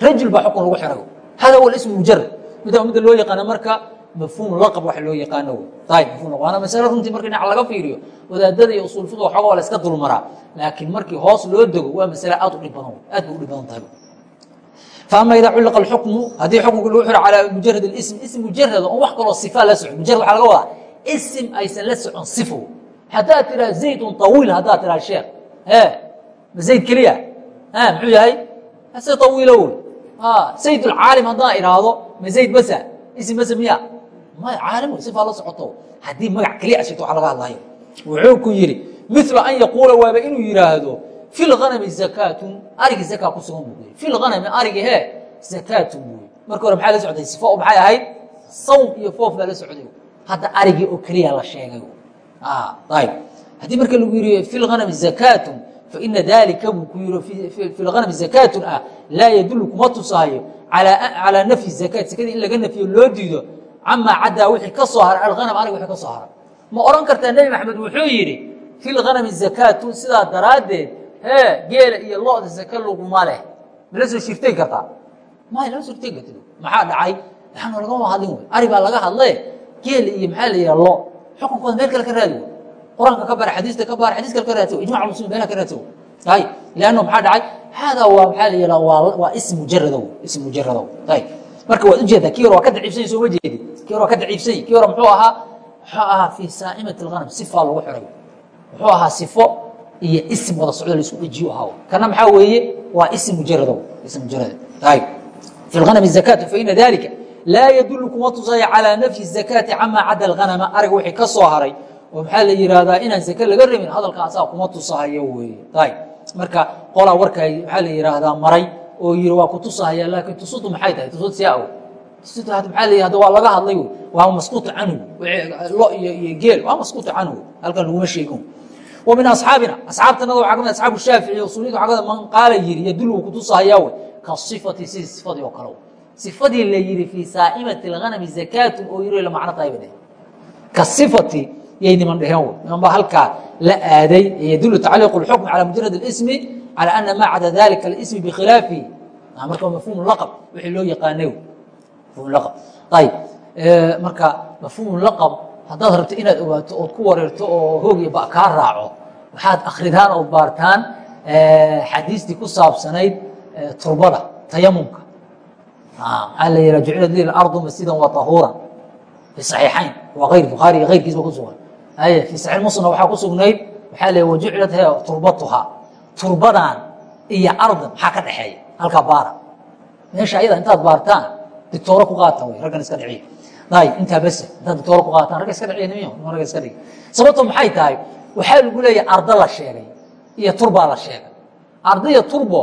rajul baa xukun lagu xiray hada huwa ism mujarad mida midda loo yaqaano marka mafhuum laqab waxa loo yaqaano ayb mafhum waana masale runtii marka dhinac laga fiiriyo wadaadada iyo usul fiqh waxooga waa la iska dulmaraa laakiin markii hoos loo dego waa masale aad u dhib badan aad bay u dhib badan tahay faama idaa culliqa alxukmu haddii xukunka lagu xiro calaa mujarad اlism ism mujarad oo wax kaloo sifa la socon mujarad waxaa laga wadaa isim aysan la socon sifo haddaad tiraa zaydun طawiil haddaad tiraa sheekh ma zayd keliya muxuu yahay se awiilo wey zayd اlcaalim haddaan idhaahdo ma zayd basa? Ism basa miya? May caalim sifaa la socoto. Haddii magac keliya ashito waxa laga hadlayo. Wuxuu ku yidhi mila an yaquula waaba inuu yidhaahdo fi lhanami zakaatun arigii zakaa ku sugan buu fi lhanami arigi hee? Zakaatun buu marka hore maxaa la socday? Sifo maxay ahayd? Sawm iyo foof baa la socday. Hadda arigii oo keliya la sheegay. Ayb haddii marka lagu yidhi fi lhanami zakaatun faina dalika buu ku yidhi fi lhanami zakaatun ah laa yadulu kuma tusaayo calaa nafyi zakaat sakadii in laga nafiyo loo diido camaa caddaa wixii ka soo haray alhanam arig wixii ka soo haray ma odhan kartaa nebi maxamed wuxuu yidhi fi lhanami zakaatun sidaa daraaddeed hee geela iyo lo-da zaka laguma leh mala soo shirtay kartaa may lama soo shirtay kartid maxaa dhacay waxaanu lagama hadlin wey ari baa laga hadle geela iyo maxaa la yidhaha lo xukunkooda meel kale ka raadi wey qur'aanka ka bara xadiista ka bara xadiis kale ka raadsa ijmac muslimiin meelaha ka raadsa hay leanno maxaa dhacay? Haadaa waa maxaa la yidhaha waa waa ism mujaradow ism mujaradow hay marka waad u jeedaa kii waa ka daciifsany soo ma jeedi kii hore waa ka daciifsany kii muxuu ahaa? Muxuu ahaa fii saa'imati alghanam sifaa lagu xiray muxuu ahaa sifo iyo ism wada socdo la isku dhejiyo ahaa. Kana maxaa weeye? Waa ism mujaradow ism mujarad hay fi lghanami zakaatu faina dalika laa yadulu kuma calaa nafyi zakaati camaa cadda alghanama. Ariga wixii ka soo haray oo maxaa la yihahdaa inaan zake laga rabin hadalka asaa kuma tusahayo weeye. Ayb marka qolaa warka maxaa la yihahdaa maray oo yiri waa ku tusahaya laakiin tusudu maxay tahay? Tusud si aw tusud maxaa la yihahda waa laga hadlay waa maskuuta canhu lo iyo iyo geel. Waa maskuuta canhu halkan laguma sheegin. Wa asxaabina. Asxaabtanada waxaa ka mid asxaabu shaafici usuliyada waxaa ka mid man qaala yiri yadulu wuu kutusahaya wey. Ka sifati sidii sifadii oo kale sifadii la yiri fii saa'imati alghanami zakaatun oo yiri la macno tahay bade ka sifati yay niman dheheen wy niman baa halkaa la aaday yadulu tacliiq اxukm calى mujarad اsmi calى ana ma cada dalika اsmi bikhilaafihi marka mafhum laqab wixii loo yaqaanay mafhum laqab ayb marka mafhum laqab haddaad rabto inaad ogaato ood ku wareerto oo hoog iyo ba kaa raaco waxaad akridaan oo baartaan xadiistii ku saabsanayd turbada tayamumka maxaa la yiha jucilat li ardu masjidan wa tahuuran fi صaxiixayn waa ayr bukhaari iyo ayrkiisba ku sugan ay fi saxiix muslimna waxaa ku sugnayd waxaa le wajucilat he turbatuhaa turbadan iyo ardan maxaa ka dhexeeya? Halkaa baara meesha ayada intaad baartaan dictooro ku qaatan wey raggan iska dhiciya ay intaa bese intaad dictooro ku qaataan ragga iska dhiciya nimiyo ragga iska dhigi sababto maxay tahay? Waxaa lagu leeyahay ardo la sheegay iyo turbaa la sheegay. Ardo iyo turbo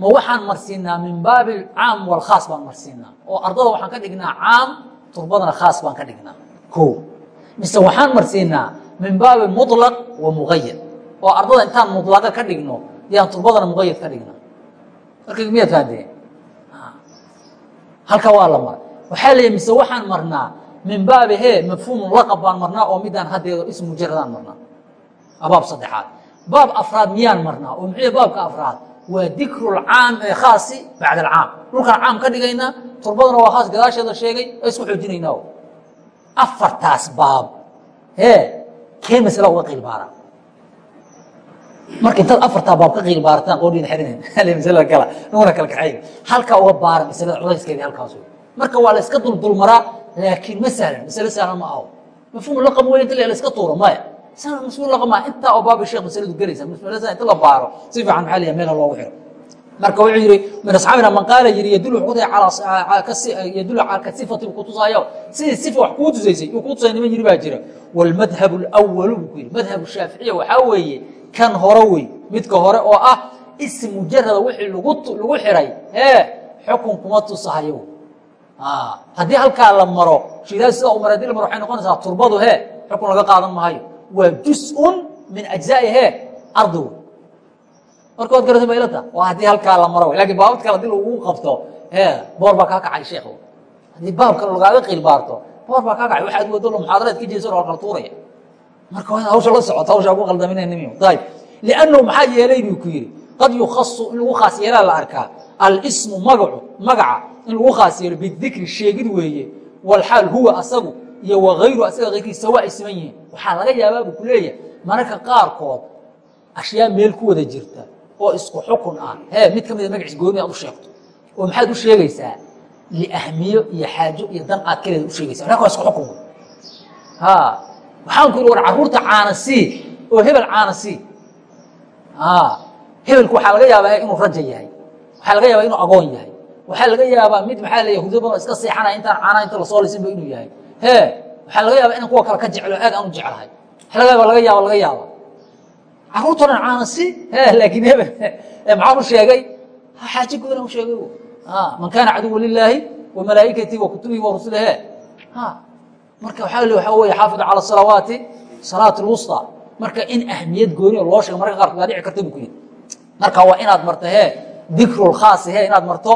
ma waxaan marsiinaa min baabi caam walkhaas baan marsiinaa. Oo ardada waxaan ka dhignaa caam turbadana khaas baan ka dhignaa. O mise waxaan marsiinaa min baabi mulaq wa muqayad oo ardada intaan mulaqa ka dhigno yaan turbadana muqayad ka dhignaa marka miyaad fahandeen halka waa la mara waxaa leeyahy mise waxaan marnaa min baabi he mafhuumu laqab baan marnaa oo midaan haddeedo ism mujaradaan marnaa? Baab saddexaad. Baab afraad miyaan marnaa? Oo muxuu baabka afraad? Waa dikru lcaam ee khaasi bacda alcaam dhulkaan caam ka dhigaynaa turbadana waa khaas gadaasheeda sheegay oo isku xoojinaynaa afartaas baab. Hee kee masla uga qiilbaara marka intaad afartaa baab ka qiilbaarataan qoodhiina xirinayn masalada kala nuguna kala kaxayga halkaa uga baara masalada culayskeedii halkaas marka waa la iska duldulmaraa laakiin ma sahlan masale sahlan ma aho. Mafhuum laqab weyn inta la iska tuuro maya. Sahlan mafhuum laqab ma intaa oo baabi sheekh masaladu gelaysa masalada inta la baaro si fiican maxaa leeyahay meela loogu xiro marka wuxuu yihi min asxaabina man qaala yiri yadulu ka sifati ku tusaayo. Sidii sifa wax kuu tusaysay uu kuu tusay niman yiri baa jira. Walmadhab اlأwalu buu ku yidhi. Madhab shaaficiya waxaa weeye kan hore wey midka hore oo ah ism mujarada wixii lagu xiray ee xukun kuma tusahayo. Haddii halkaa la maro shidaas sida u mara haddii la maro waxay noqonaysaa turbadu he xukun laga qaadan maayo. Waa jus-un min ajzaai he ardi waad garata maylata waa haddii halkaa la maro. Lakin baabad kale haddii lagu qabto boor baa kaa kacay sheekh haddii baab kale lagaaga qiilbaarto boor baa kaa kacay. Waxaad wado muxaadaraad ka jeesan oo kala tuuraya marka waa hawsha la socoto hawsha ku qaldaminaynim ayb liannahu maxaa yeelay buu ku yidhi qad yukhasu in lagu khaas yeelaa la arkaa. Alsmu magacu magaca in lagu khaas yeelo bidikri sheegid weeye. Walxaal huwa asagu iyo wagayru asaga ayrkiis sawa ay siman yihiin. Waxaa laga yaabaa buu ku leeyahay mararka qaarkood ashyaa meel ku wada jirta oo isku xukun ah. Hee mid ka mida magaciis gooni aad u sheegto. Oo maxaad u sheegaysaa liahmiyo iyo xaajo iyo dan aad kaleeda u sheegaysa marka waa isku xukun. Ha waxaan ku yidhi war carruurta caana sii oo hebel caana sii hebelku waxaa laga yaabaa inuu raja yahay. Waxaa laga yaabaa inuu agoon yahay. Waxaa laga yaabaa mid maxaa leeyahay hudo badan iska seexanaya intaan caanaha inta la soo lisinba inuu yahay. He waxaa laga yaaba inan kuwa kale ka jeclo aad aan u jeclahay. Waa laga yaaba laga yaaba laga yaaba caruurto dhan caanasi laakiin hebel maxaan u sheegay? Xaaje goona u sheegay man kaana caduwa lilaahi wa malaa'ikatihi wa kutubihi wa rusulihi. Marka waxaa l waxaa weeye xaafidu cala salawaati salaat lwusta marka in ahmiyad gooniyo loo sheego marka qaarkood aa dhici karta bu ku yidhi. Marka waa inaad marto he dikrulkhaasi he inaad marto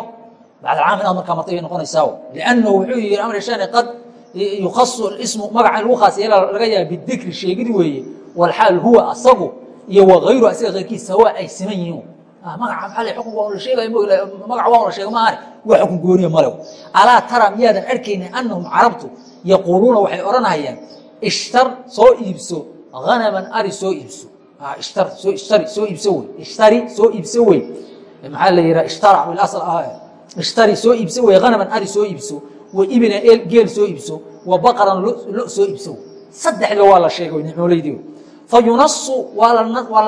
bacdalcaam inaad markaa marto ayay noqonaysaa liannahu wuxuu yihi amr shani qad yukhasu ismu magaca in lagu khaas yeela laga yaaba bidikri sheegid weeye. Walxaal huwa asagu iyo wagayru asiga keyrkiis sawa ay siman yihiin. Magaca maaa ukun waa la sheegay magaca waa la sheega maahane waa xukun gooniya malew alaa tara miyaadan arkaynin annahum carabtu? Yaquuluuna waxay odhanayaan ishtar soo iibso. Hanaman ari soo iibso. Ishtar soo ishtari soo iibso wey. Ishtari soo iibso wey. Maxaa la yihaa ishtara bilasl ishtari soo iibso wey. Hanaman ari soo iibso. Wa ibna geel soo iibso. Wa baqaran lo soo iibso. Saddexda waa la sheegay nicmooleydii fa yunasu waa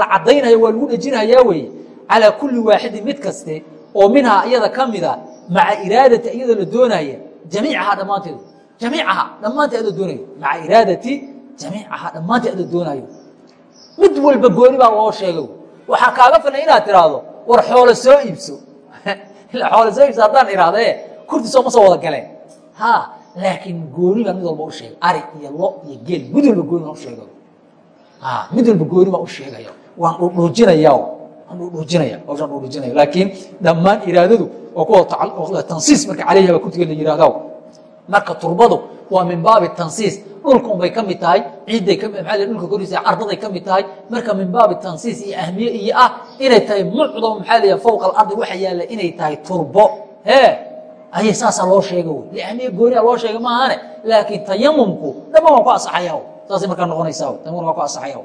la cadaynaya waa lagu dhejinayaa weeye calaa kulli waaxidin mid kaste oo minhaa iyada ka mida maca iraadati iyadoo la doonaya jamiicahaa dhammaanteed jamiicaha dhammaanteed adoo doonayo maca iraadati jamiicahaa dhammaanteed adoo doonayo mid walba gooni baa loo sheegay waxaa kaaga filan inaad tiraahdo war xoolo soo iibso xoolo soo iibso haddaan ihahdo e kurtiisoo ma soo wada galeen ha laakiin gooni baan mid walba u sheegay ari iyo lo iyo geel mid walba gooni baan u sheegay mid walba gooni baan u sheegaya waan dhudhuujinaya dhuujinaya hawshaan dhuujinaya laakiin dhammaan iraadadu waa kuwa tansiis marka caleyhi baa kutiga la yihahda marka turbadu waa min baabi tansiis dhulka unbay ka mid tahay ciidday maa dhulka koriisa cardaday ka mid tahay marka min baabi tansiis iyo ahmiye iyo ah inay tahay mucdam maxaa leeyahay fowqa alardi waxa yaalla inay tahay turbo hee ayay saasaa loo sheega wey liahmiye gooniya loo sheega maahane laakiin tayamumku dhammaan waa ku asaxaya saasay markaa noqonaysaa tayamum waa ku asaxaya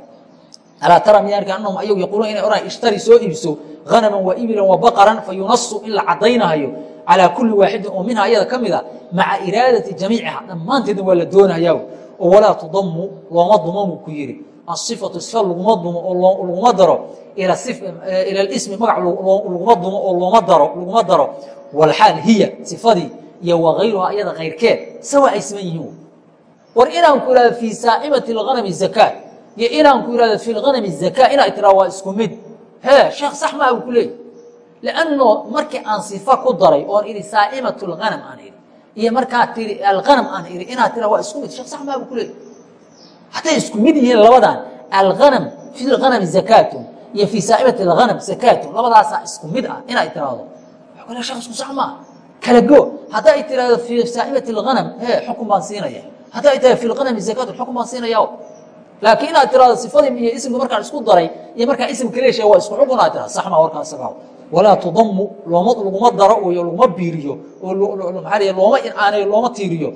alaa tara miyaarka anahum ayagu yaquuluuna inay odhan ishtari soo iibso hanaman wa ibilan wa baqaran fa in la caddaynayo calaa kulli waaxidin oo minha ayada ka mida maca iraadati jamiiciha dhammaanteedna waa la doonayaa oo walaa tudamu looma dumo buu ku yidhi. Asifatu sifa laguma dumo oo laguma daro. Ila ismi magac laguma dumo oo looma daro laguma daro. Walxaal hiya sifadii iyo wagayruha ayada kayrkeed sawa ay siman yihiin war inaan ku ihahdo fii saa'imati اlghanami zakaat. Iyo inaan ku ihahdo fi lghanami zaka inaa tiraa waa isku mid. He sheekh sax maa buu ku leeyay lanno markii aan sifa ku daray oon idhi saa'imat lghanam aan idhi iyo markaa tii alghanam aan idhi inaad tiraa waa isku mid. Sheekh sax maa buu ku leeyay hadday isku mid yihiin labadan alghanam fi lghanami zakaatun iyo fii saa'imati alghanam zakaatun labadaasaa isku mid ah. Inaad tiraahdo sheekh isku sax maa kala go hadday tiraahdo fii saa'imati alghanam he xukun baan siinaya hadday tahay fi lghanami zakaatun xukun baan siinaya laakiin inaad tirahdo sifadii iyo isimka markaan isku daray iyo markaa isimka leesha waa isku xukun aad tirahdo sax maa warkaa isagaa walaa tudamu looma laguma daro wey laguma biiriyo oo maxaa looma inaanayo looma tiiriyo.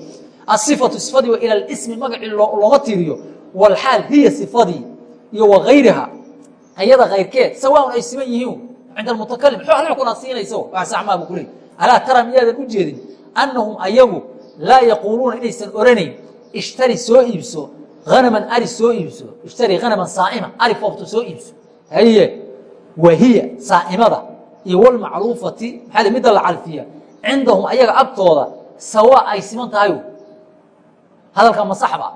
Asifatu sifadii wa ila lismi magacii looma tiiriyo. Walxaal hiya sifadii iyo wagayriha ayada kayrkeed sawaaun ay siman yihiin cinda almutakalim xukun aad siinayso waa sax maa buu ku leey alaa tara miyaadan u jeedin annahum ayagu laa yaquuluuna inaysan oranayn ishtari soo iibso hanaman ari soo iibso ishtari hanaman saa'ima ari foofto soo iibso. Haye wa hiya saa'imada iyo walmacruufati maxaa midda la calfiya? Cindahum ayaga agtooda sawa ay siman tahay hadalka ma saxba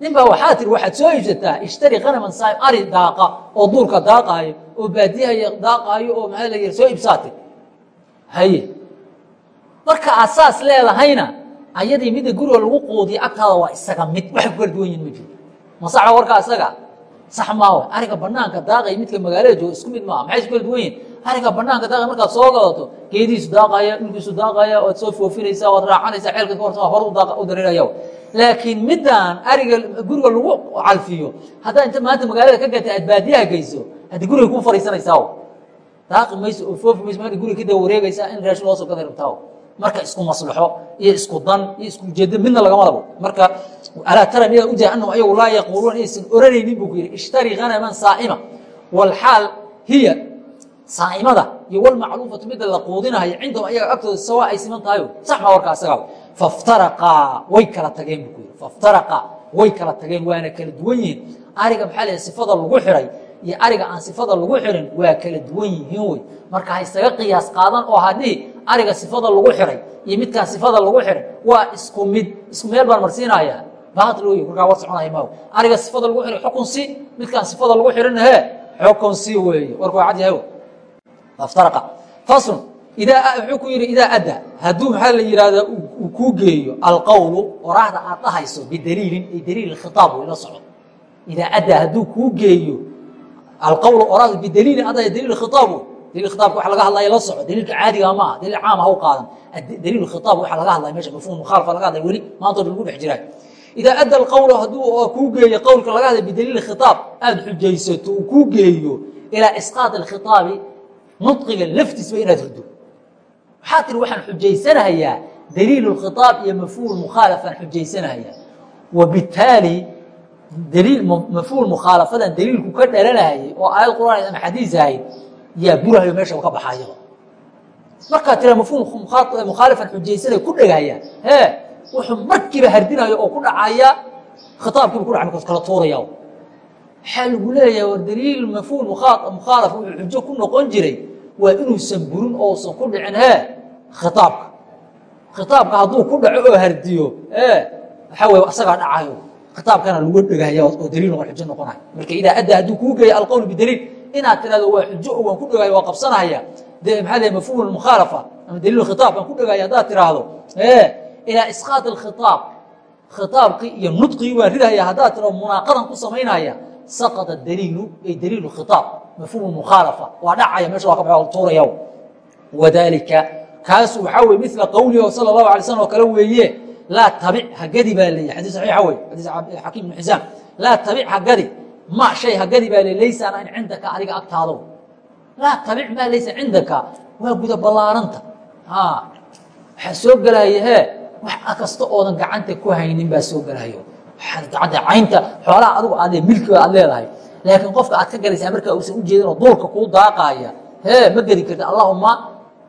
nin baa waxaa tiri waxaad soo iibsataa ishtari hanaman saa'im ari daaqa oo duurka daaqaayo oo baadiyahaya daaqaayo oo maxaa la soo iibsaate haye marka aad saas leedahayna ayadii midda guriga lagu quudiya agtaada waa isaga mid waxay ku kala duwan yihiin ma jiro ma saxba warkaa isaga? Sax maawe. Ariga banaanka daaqaya midka magaalada jooga isku mid maaha. Maxay isku kala duwan yihiin ariga banaanka daaqaya markaad soo gadato geedihiisu daaqaya dhulkiisu daaqaya waad soo foofinaysaa waad raacanaysaa ceelka ka horta hor u dareeraya laakiin midaan ariga guriga lagu calfiyo haddaa inta maanta magaalada ka gata aad baadiyaha geyso haddii guriga kuu fariisanaysaa daaqi mayso oo foofi mayso ma guriga kadaba wareegaysaa in raashin loo soo gaday rabtaa marka isku maslaxo iyo isku dan iyo isku ujeedo midna lagama labo. Marka alaa tara miyaa ujeeda anahum ayagu laa yaquuluuna inaysan oranaynin buu ku yidhi ishtari hanaman saa'ima. Walxaal hiya saa'imada iyo walmacluufatu midda la quudinayo cindahum ayaga agtooda sawaa ay siman tahayo sax maa warkaa isagaa faftaraqaa way kala tageen buu ku yidhi. Faftaraqaa way kala tageen waana kala duwan yihiin. Ariga maxaa leeyahay sifada lagu xiray iyo ariga aan sifada lagu xirin waa kala duwan yihiin wey. Marka ha isaga qiyaas qaadan oo hadhihi ariga sifada lagu xiray iyo midkaan sifada lagu xiray waa isku mid isku meel baan marsiinayaa baatil wey markaa war soconaya maaw. Ariga sifada lagu xiray xukun si midkaan sifada lagu xirina he xukun si weeye. Warku waa cad yahay aftaraqa faslun idaa wuxuu ku yidhi idaa adda. Hadduu maxaa la yidhahdaa uu kuu geeyo alqowlu oraahda aad dhahayso bidaliilin ay daliil khitaab uu ila socdo. Idaa adda hadduu kuu geeyo alqowlu oraahda bidaliilin adaya daliil khitaab daliil khitaabka waxa laga hadlaya la soco daliilka caadiga ma aha. Daliil caam ha u qaadan. Daliil khitaab waxa laga hadlaya meesha mafhum mukhaalafa laga hadlaya weli maanta o dhan lagu dhex jiraa. Idaa adda alqowlu hadduu kuu geeyo qowlka laga hadlaya bidaliil khitaab aada xujaysato uu kuu geeyo ilaa isqaad alkhitaabi nudqiga laftiisba inaad rido waxaa tiri waxaan xujaysanahayaa daliil اkhiطaab iyo mafhuul mukhaalafaan xujaysanahayaa wabitaali daliil mafhuul mukhaalafadan daliilku ka dhalanahayay oo aayad quraan ama xadiis ahayd yaa burahayo meesha ka baxayaba markaa tira mafhuum mukhaalafan xujaysanay ku dhegahaya he wuxuu markiiba hardinayo oo ku dhacaya khitaabkiiba ku dhaca markaas kala tuuraya waxaa lagu leeyahay war daliil mafhuum mukhaalaf wuxuu xujo ku noqon jiray waa inuusan burin ousan ku dhicin he khiaabka khitaabka hadduu ku dhaco oo hardiyo waxaa wey asagaa dhacayo khitaabkana lagu dhegahaya oo daliil noqon xujo noqonayo marka idaa adda hadduu kuu geeya alqowl bidaliil inaad tirahdo waa xujo waan ku dhegahaya waa qabsanahaya de maxaa mafhuum mukhaalafa ama daliil khitaab baan ku dhegahaya haddaad tiraahdo ilaa isqaad alkhitaab khitaabkii iyo nudqigii waan ridahaya haddaad tirahdo munaaqadan ku samaynaya. Saqada daliilu ay daliilu khitaab mafhuum mukhaalafa waa dhacaya meesha waa ka baxo tuuraya wadaalika kaasu waxaa weye mila qowlihi sala allahu alay slam oo kale weeye laa tabic hagadi baa leeyahy xadis saxiixa wey xadiis xakiim ibn xisaam laa tabic hagadi ma shay hagadi baa laysa an cindaka adiga agtaado laa tabic maa laysa cindaka waa guda ballaaranta waxaa soo gelaya hee wax kasta oodan gacanta ku haynin baa soo gelayo gacanta caynta xoolaha adigu aad milkiga aad leedahay laakiin qofka aad ka galaysaa markaa uusan ujeedin oo duurka kuu daaqaaya hee ma gedi karti allahuma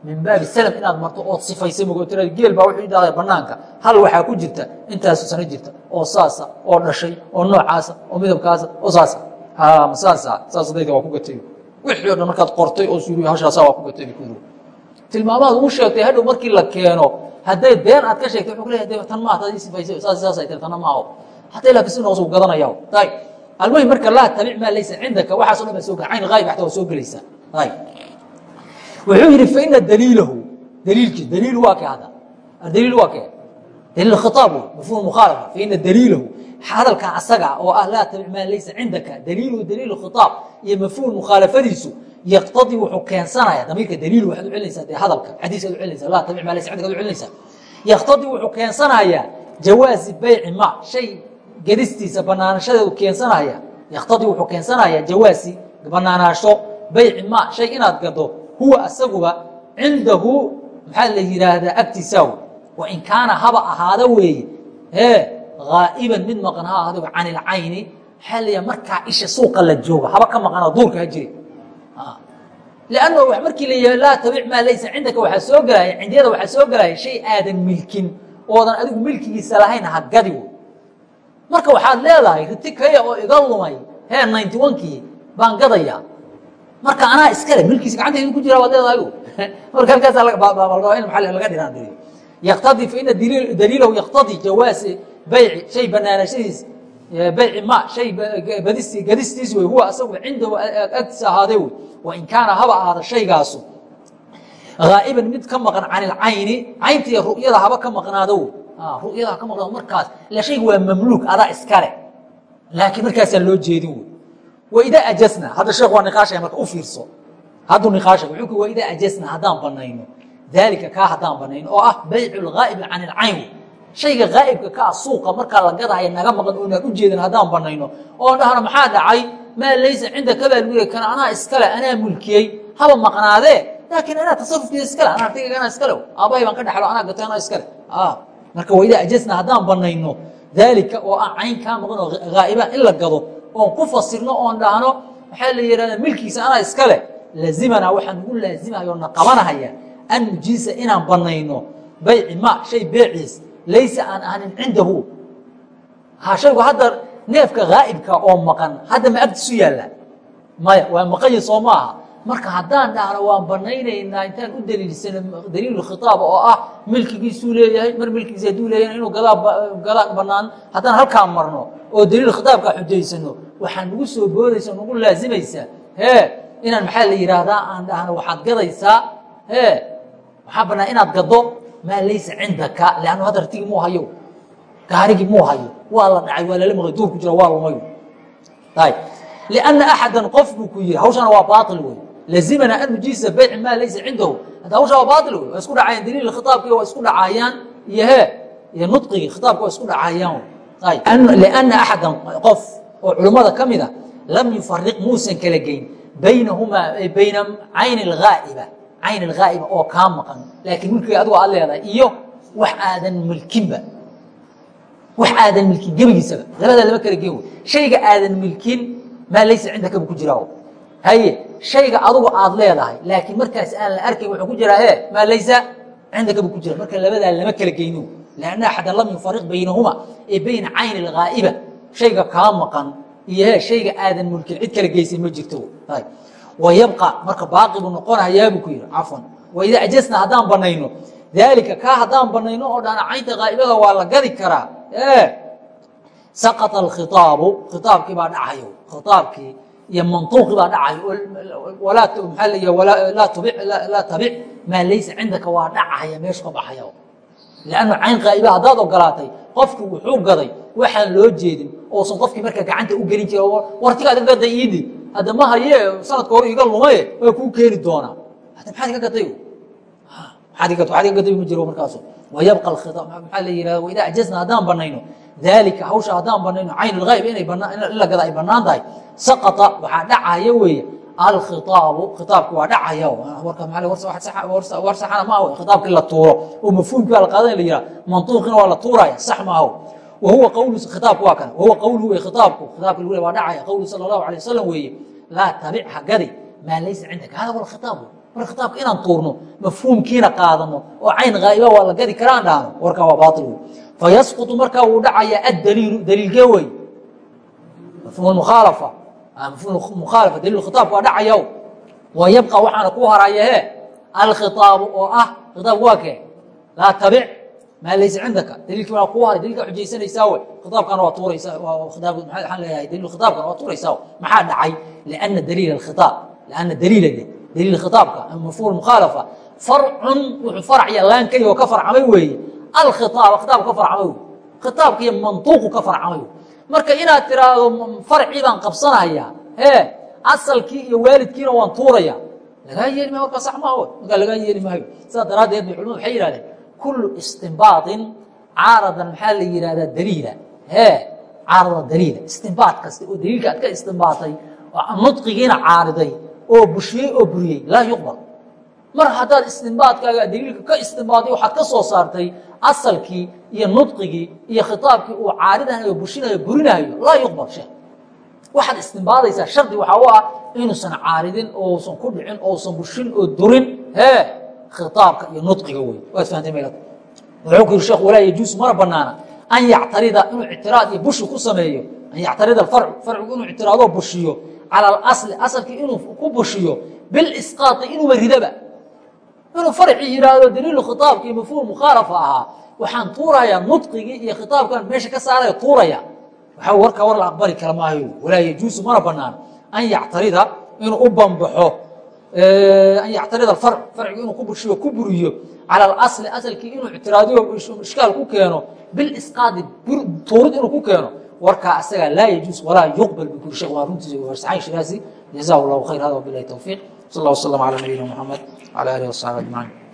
min baabi salm inaad marto ood sifaysay mogo tira geel baa wuxuu idhahday banaanka hal waxaa ku jirta intaasu sano jirta oo saasa oo dhashay oo noocaasa oo midabkaasa oo saasa. Saasa? Saas dayda waa ku gatay wixii o dhan markaad qortay oo suuriyo hashaasa waa ku gatay kuru tilmaamaad ugu sheegtay hadhow markii la keeno hadday been aad ka sheegtay wuxuu leeyahay tan ma haddaad ii sifaysay saas saas ay tiri tanna maaho hataa ilaa kasi noos uu gadanaya ayib almuhim marka laa tabic maa laysa cindaka waxaaso dhan baa soo gel cayn haayib xataa waa soo gelaysaa. Ayib wuxuu yidhi faina daliilahu daliilkii daliil waa ke hadda daliil waa ke daliil khitaab wey mafhum mukhaalafa faina daliilahu hadalkan asaga oo ah laa tabic maa laysa cindaka daliiluhu daliilu khitaab iyo mafhuum mukhaalafadiisu yaqtadii wuxuu keensanaya damiirka daliil waxaad u celinaysaa dee hadalka xadiiskaad u celinaysaa laa tabic maa laysa cindaka ad u celinaysaa yaqtadii wuxuu keensanayaa jawaazi bayci ma shay gedistiisa banaanashadeedu keensanaya yaqtadii wuxuu keensanayaa jawaasi banaanaasho bayci ma shay inaad gado huwa asaguba cindahu maxaa la yidhaahdaa agtiisaaw wain kaana haba ahaada weeye ee haa'iban mid maqan ha ahaada can ilcayni maxaa la yidhaha markaa isha suuqa la joogo haba ka maqanoo duurka ha jiri lanno markii la yidhah laa tabic maa laysa cindaka waxaa soo gelaya cindiyada waxaa soo gelaya shay aadan milkin oodan adigu milkigiisa lahayn ha gadi wey marka waxaad leedahay riti kaya oo iga lumay hee ninety onkii baan gadayaa marka anaa iskale milkiisa gacantaydu ku jira waad leedahay marka halkaas in maa laga dhinaandiriyo yaqtadii faina daliilahu yaqtadii jawaasi bayci shay banaanashadiis bayci ma shay badist gadistiis wey huwa asagu cindahu agtiisa ahaadee wey. Wain kaana haba ahaada shaygaasu. Haa'iban mid ka maqan can ilcayni cayntiiyo ru'yada haba ka maqnaado wey. Ru'yada ha ka maqnaado markaas ila shayga waa mamluuk adaa iskale. Laakiin markaasaan loo jeedin wey waidaa ajasna hadda sheekh waa niqaashaya marka u fiirso hadduu niqaashay wuxuu ku waidaa ajasna haddaan banayno daalika kaa haddaan banayno oo ah baycu can ilcayn shayga haa'ibka ka ah suuqa markaa la gadahaya naga maqan oonaan u jeedin haddaan banayno oon dhahno maxaa dhacay maa laysa cindaka baa lgu kana anaa iskale anaa mulkiyey haba maqnaadee laakiin anaa tasarufkiisa iskale anaa artigayga anaa iskale aabahay baan ka dhexlo anaa gatay anaa iskale marka waidaa ajasna haddaan banayno daalika oo ah cayn maqan oo haa'iba in la gado oon ku fasirno oon dhahno maxaa la yihahda milkiisa anaa iskale laazimanaa waxaan ugu laazimahay oo na qabanahaya an nujiisa inaan banayno bayci ma shay beeciis laysa aan ahanin cindahu. Ha shaygu hadda neefka haa'ibka oo maqan hadda ma agtiisu yaalla? Maya waa maqanyi soo maaha marka haddaan dhahno waan banaynaynaa intaan u daliilsano daliilu khitaab oo ah milkigiisuu leeyahay mar milkigiisa hadduu leeyahay inuu gadaa banaan haddaan halkaa marno oo daliil khitaabkaa xujaysano waxaa nagu soo boodaysa nagu laazimaysaa hee inaan maxaa la yidhaahdaa aan dhahno waxaad gadaysaa hee waxaa banaan inaad gado maa laysa cindaka leannu hadda artigii muu hayo gaarigii muu hayo waa la dhacay waa lala maqay duur ku jira waa lumayo ayb lianna axadan qof buu ku yihi hawshana waa baail wey. Lazimana an nujiisa bayci maa laysa cindahu. Hadda hawshaa waa baail wey waa isku dhacayaan daliil khitaabkii waa isku dhacayaan iyo hee iyo nudqigii khitaabka waa isku dhacayaan lianna axadan qof oo culummada ka mida lam yufariq muusan kala geyn baynahumaa bayna cayni alghaa'iba cayn alghaa'iba oo kaa maqan. Laakiin milkiga adigo aad leedahay iyo wax aadan milkinba wax aadan milkin gebigiisaba labadaa lama kala geen shayga aadan milkin maa laysa cindakaba ku jiraa haye shayga adugu aad leedahay laakiin markaas aan la arkayn wuxuu ku jiraa e maa laysa cindakaba ku jira marka labadaa lama kala geyno lanna axada lam yufariq baynahuma ee bayna cayni alghaa'iba shayga kaa maqan iyo he shayga aadan mulkin cid kala geysan ma jirto wayabqa marka baaqi buu noqonayaabuu ku yihi cafwan waidaa ajasna haddaan banayno daalika kaa haddaan banayno oo dhana caynta haa'ibada waa la gadi karaa saqطa alkhiaabu khitaabkii baa dhacayo khitaabkii iyo mantuuqii baa dhacayo maaa laa tabic maa laysa cindaka waa dhacaya meeshu ka baxaya lannu cayn qaa'iba haddaad ogolaatay qofkii wuxuu gaday waxaan loo jeedin oosan qofkii marka gacanta u gelin jira wartiga adiga gaday iidi hadda ma haye sanadka hore iga lumaye waa kuu keeni doonaa hadda maxaad iga gaday maaad iga gaday ma jiro markaasu wayabqa alkhitaab maxaa la yihahda waidaa ajazna haddaan banayno daalika hawsha haddaan banayno cayn alghaayb in la gada ay bannaan tahay saqata waxaa dhacaya weeye alkhitaabu khitaabki waa dhacaya warka maa war saxana ma ah khitaabkii la tuuro oo mafhuumkii baa la qaadan la yihaha mantuuqina waa la tuuraya sax ma aho wahuwa qawlu khitaabku waa kana wahuwa qawluhu wey khitaabku khitaabki lagu le waa dhacaya qawlu sala allahu alay wasalam weeye laa tabic ha gadi maa laysa cindaka hada huwa khitaabu marka khitaabka inaan tuurno mafhuumkiina qaadano oo cayn haa'iba waa la gadi karaan dhahno warkaa waa baail wey fayasqutu markaa wuu dhacaya addaliilu daliilkee wey mafhum mukhaalafa mafhum mukhaalafa daliil khitaabka waa dhacaya wa waxaana ku haraya he alkhitaabu oo ah khitaabku waa kee laa tabic maa laysa cindaka daliilkii waa ku haray dalilka xujaysanaysaa khitaabkana waa tuuraysaa khitaab maxaan leeyahay daliil khitaabkana waa tuuraysaa maxaa dhacay lianna daliil alkhitaab lianna daliilade daliil khitaabka ama mafhum mukhaalafa farcun wuxuu faracya laankay oo ka farcamay weeye alkhitaaba khitaabka ka farcamay wey khitaabka mantuuqu ka farcamay wey marka inaad tiraahdo farcii baan qabsanaya ee asalkii iyo waalidkiina waan tuuraya. Lagaa yeeli maayo warkaa sax maaha markaa lagaa yeeli maayo. Sidaa daraaddeed bay culimadu waxay yihahdeen kullu istinbaaطin caaradan maxaa la yihahdaa daliila? E caarada daliila. Istinbaad kasta oo daliilka aad ka istinbaatay nudqigiina caariday oo bushiyey oo buriyey laa yuqbal mar haddaad istinbaadkaaga daliilka ka istinbaaday waxaad ka soo saartay asalkii iyo nudqigii iyo khitaabkii uu caaridahayo bushinayo burinayo laa yuqbal sheekh waxaad istinbaadaysaa shardi waxaa u ah inuusan caaridin ousan ku dhicin ousan bushin oo durin. Hee khitaabka iyo nudqiga wey waad fahamtay meelad? Wuxuu ku yiri sheekh walaa yajuusu mana banaana an yactarida inuu ictiraad iyo bushi ku sameeyo an yactarida alfarcu farcigu inuu ictiraadoo bushiyo cala alasli asalkii inuu ku bushiyo bilisqaati inuuba ridaba inuu farci yidhaahdo daliilu khitaabkii mafhuum mukhaalafa ahaa waxaan tuurayaa nudqigii iyo khitaabkan meesha ka saaraya tuuraya. Waxa warkaa war la aqbali kara maayo. Walaa yajuusu mana banaan an yactarida inuu u bambaxo an yactarida alfarc farcigu inuu ku bushiyo ku buriyo cala alasli asalkii inuu ictiraadiyo ishkaal ku keeno bilisqaadi tuurid inuu ku keeno warkaa asagaa laa yajuus walaa yuqbal kuri shekh waa runtiisa warsaxayn shiraasi jazahu llahu khayr hada wabilahi towfiiq sal allah wasalam ala nabiyina muxamed wala alihi wasaxbi ajmaciin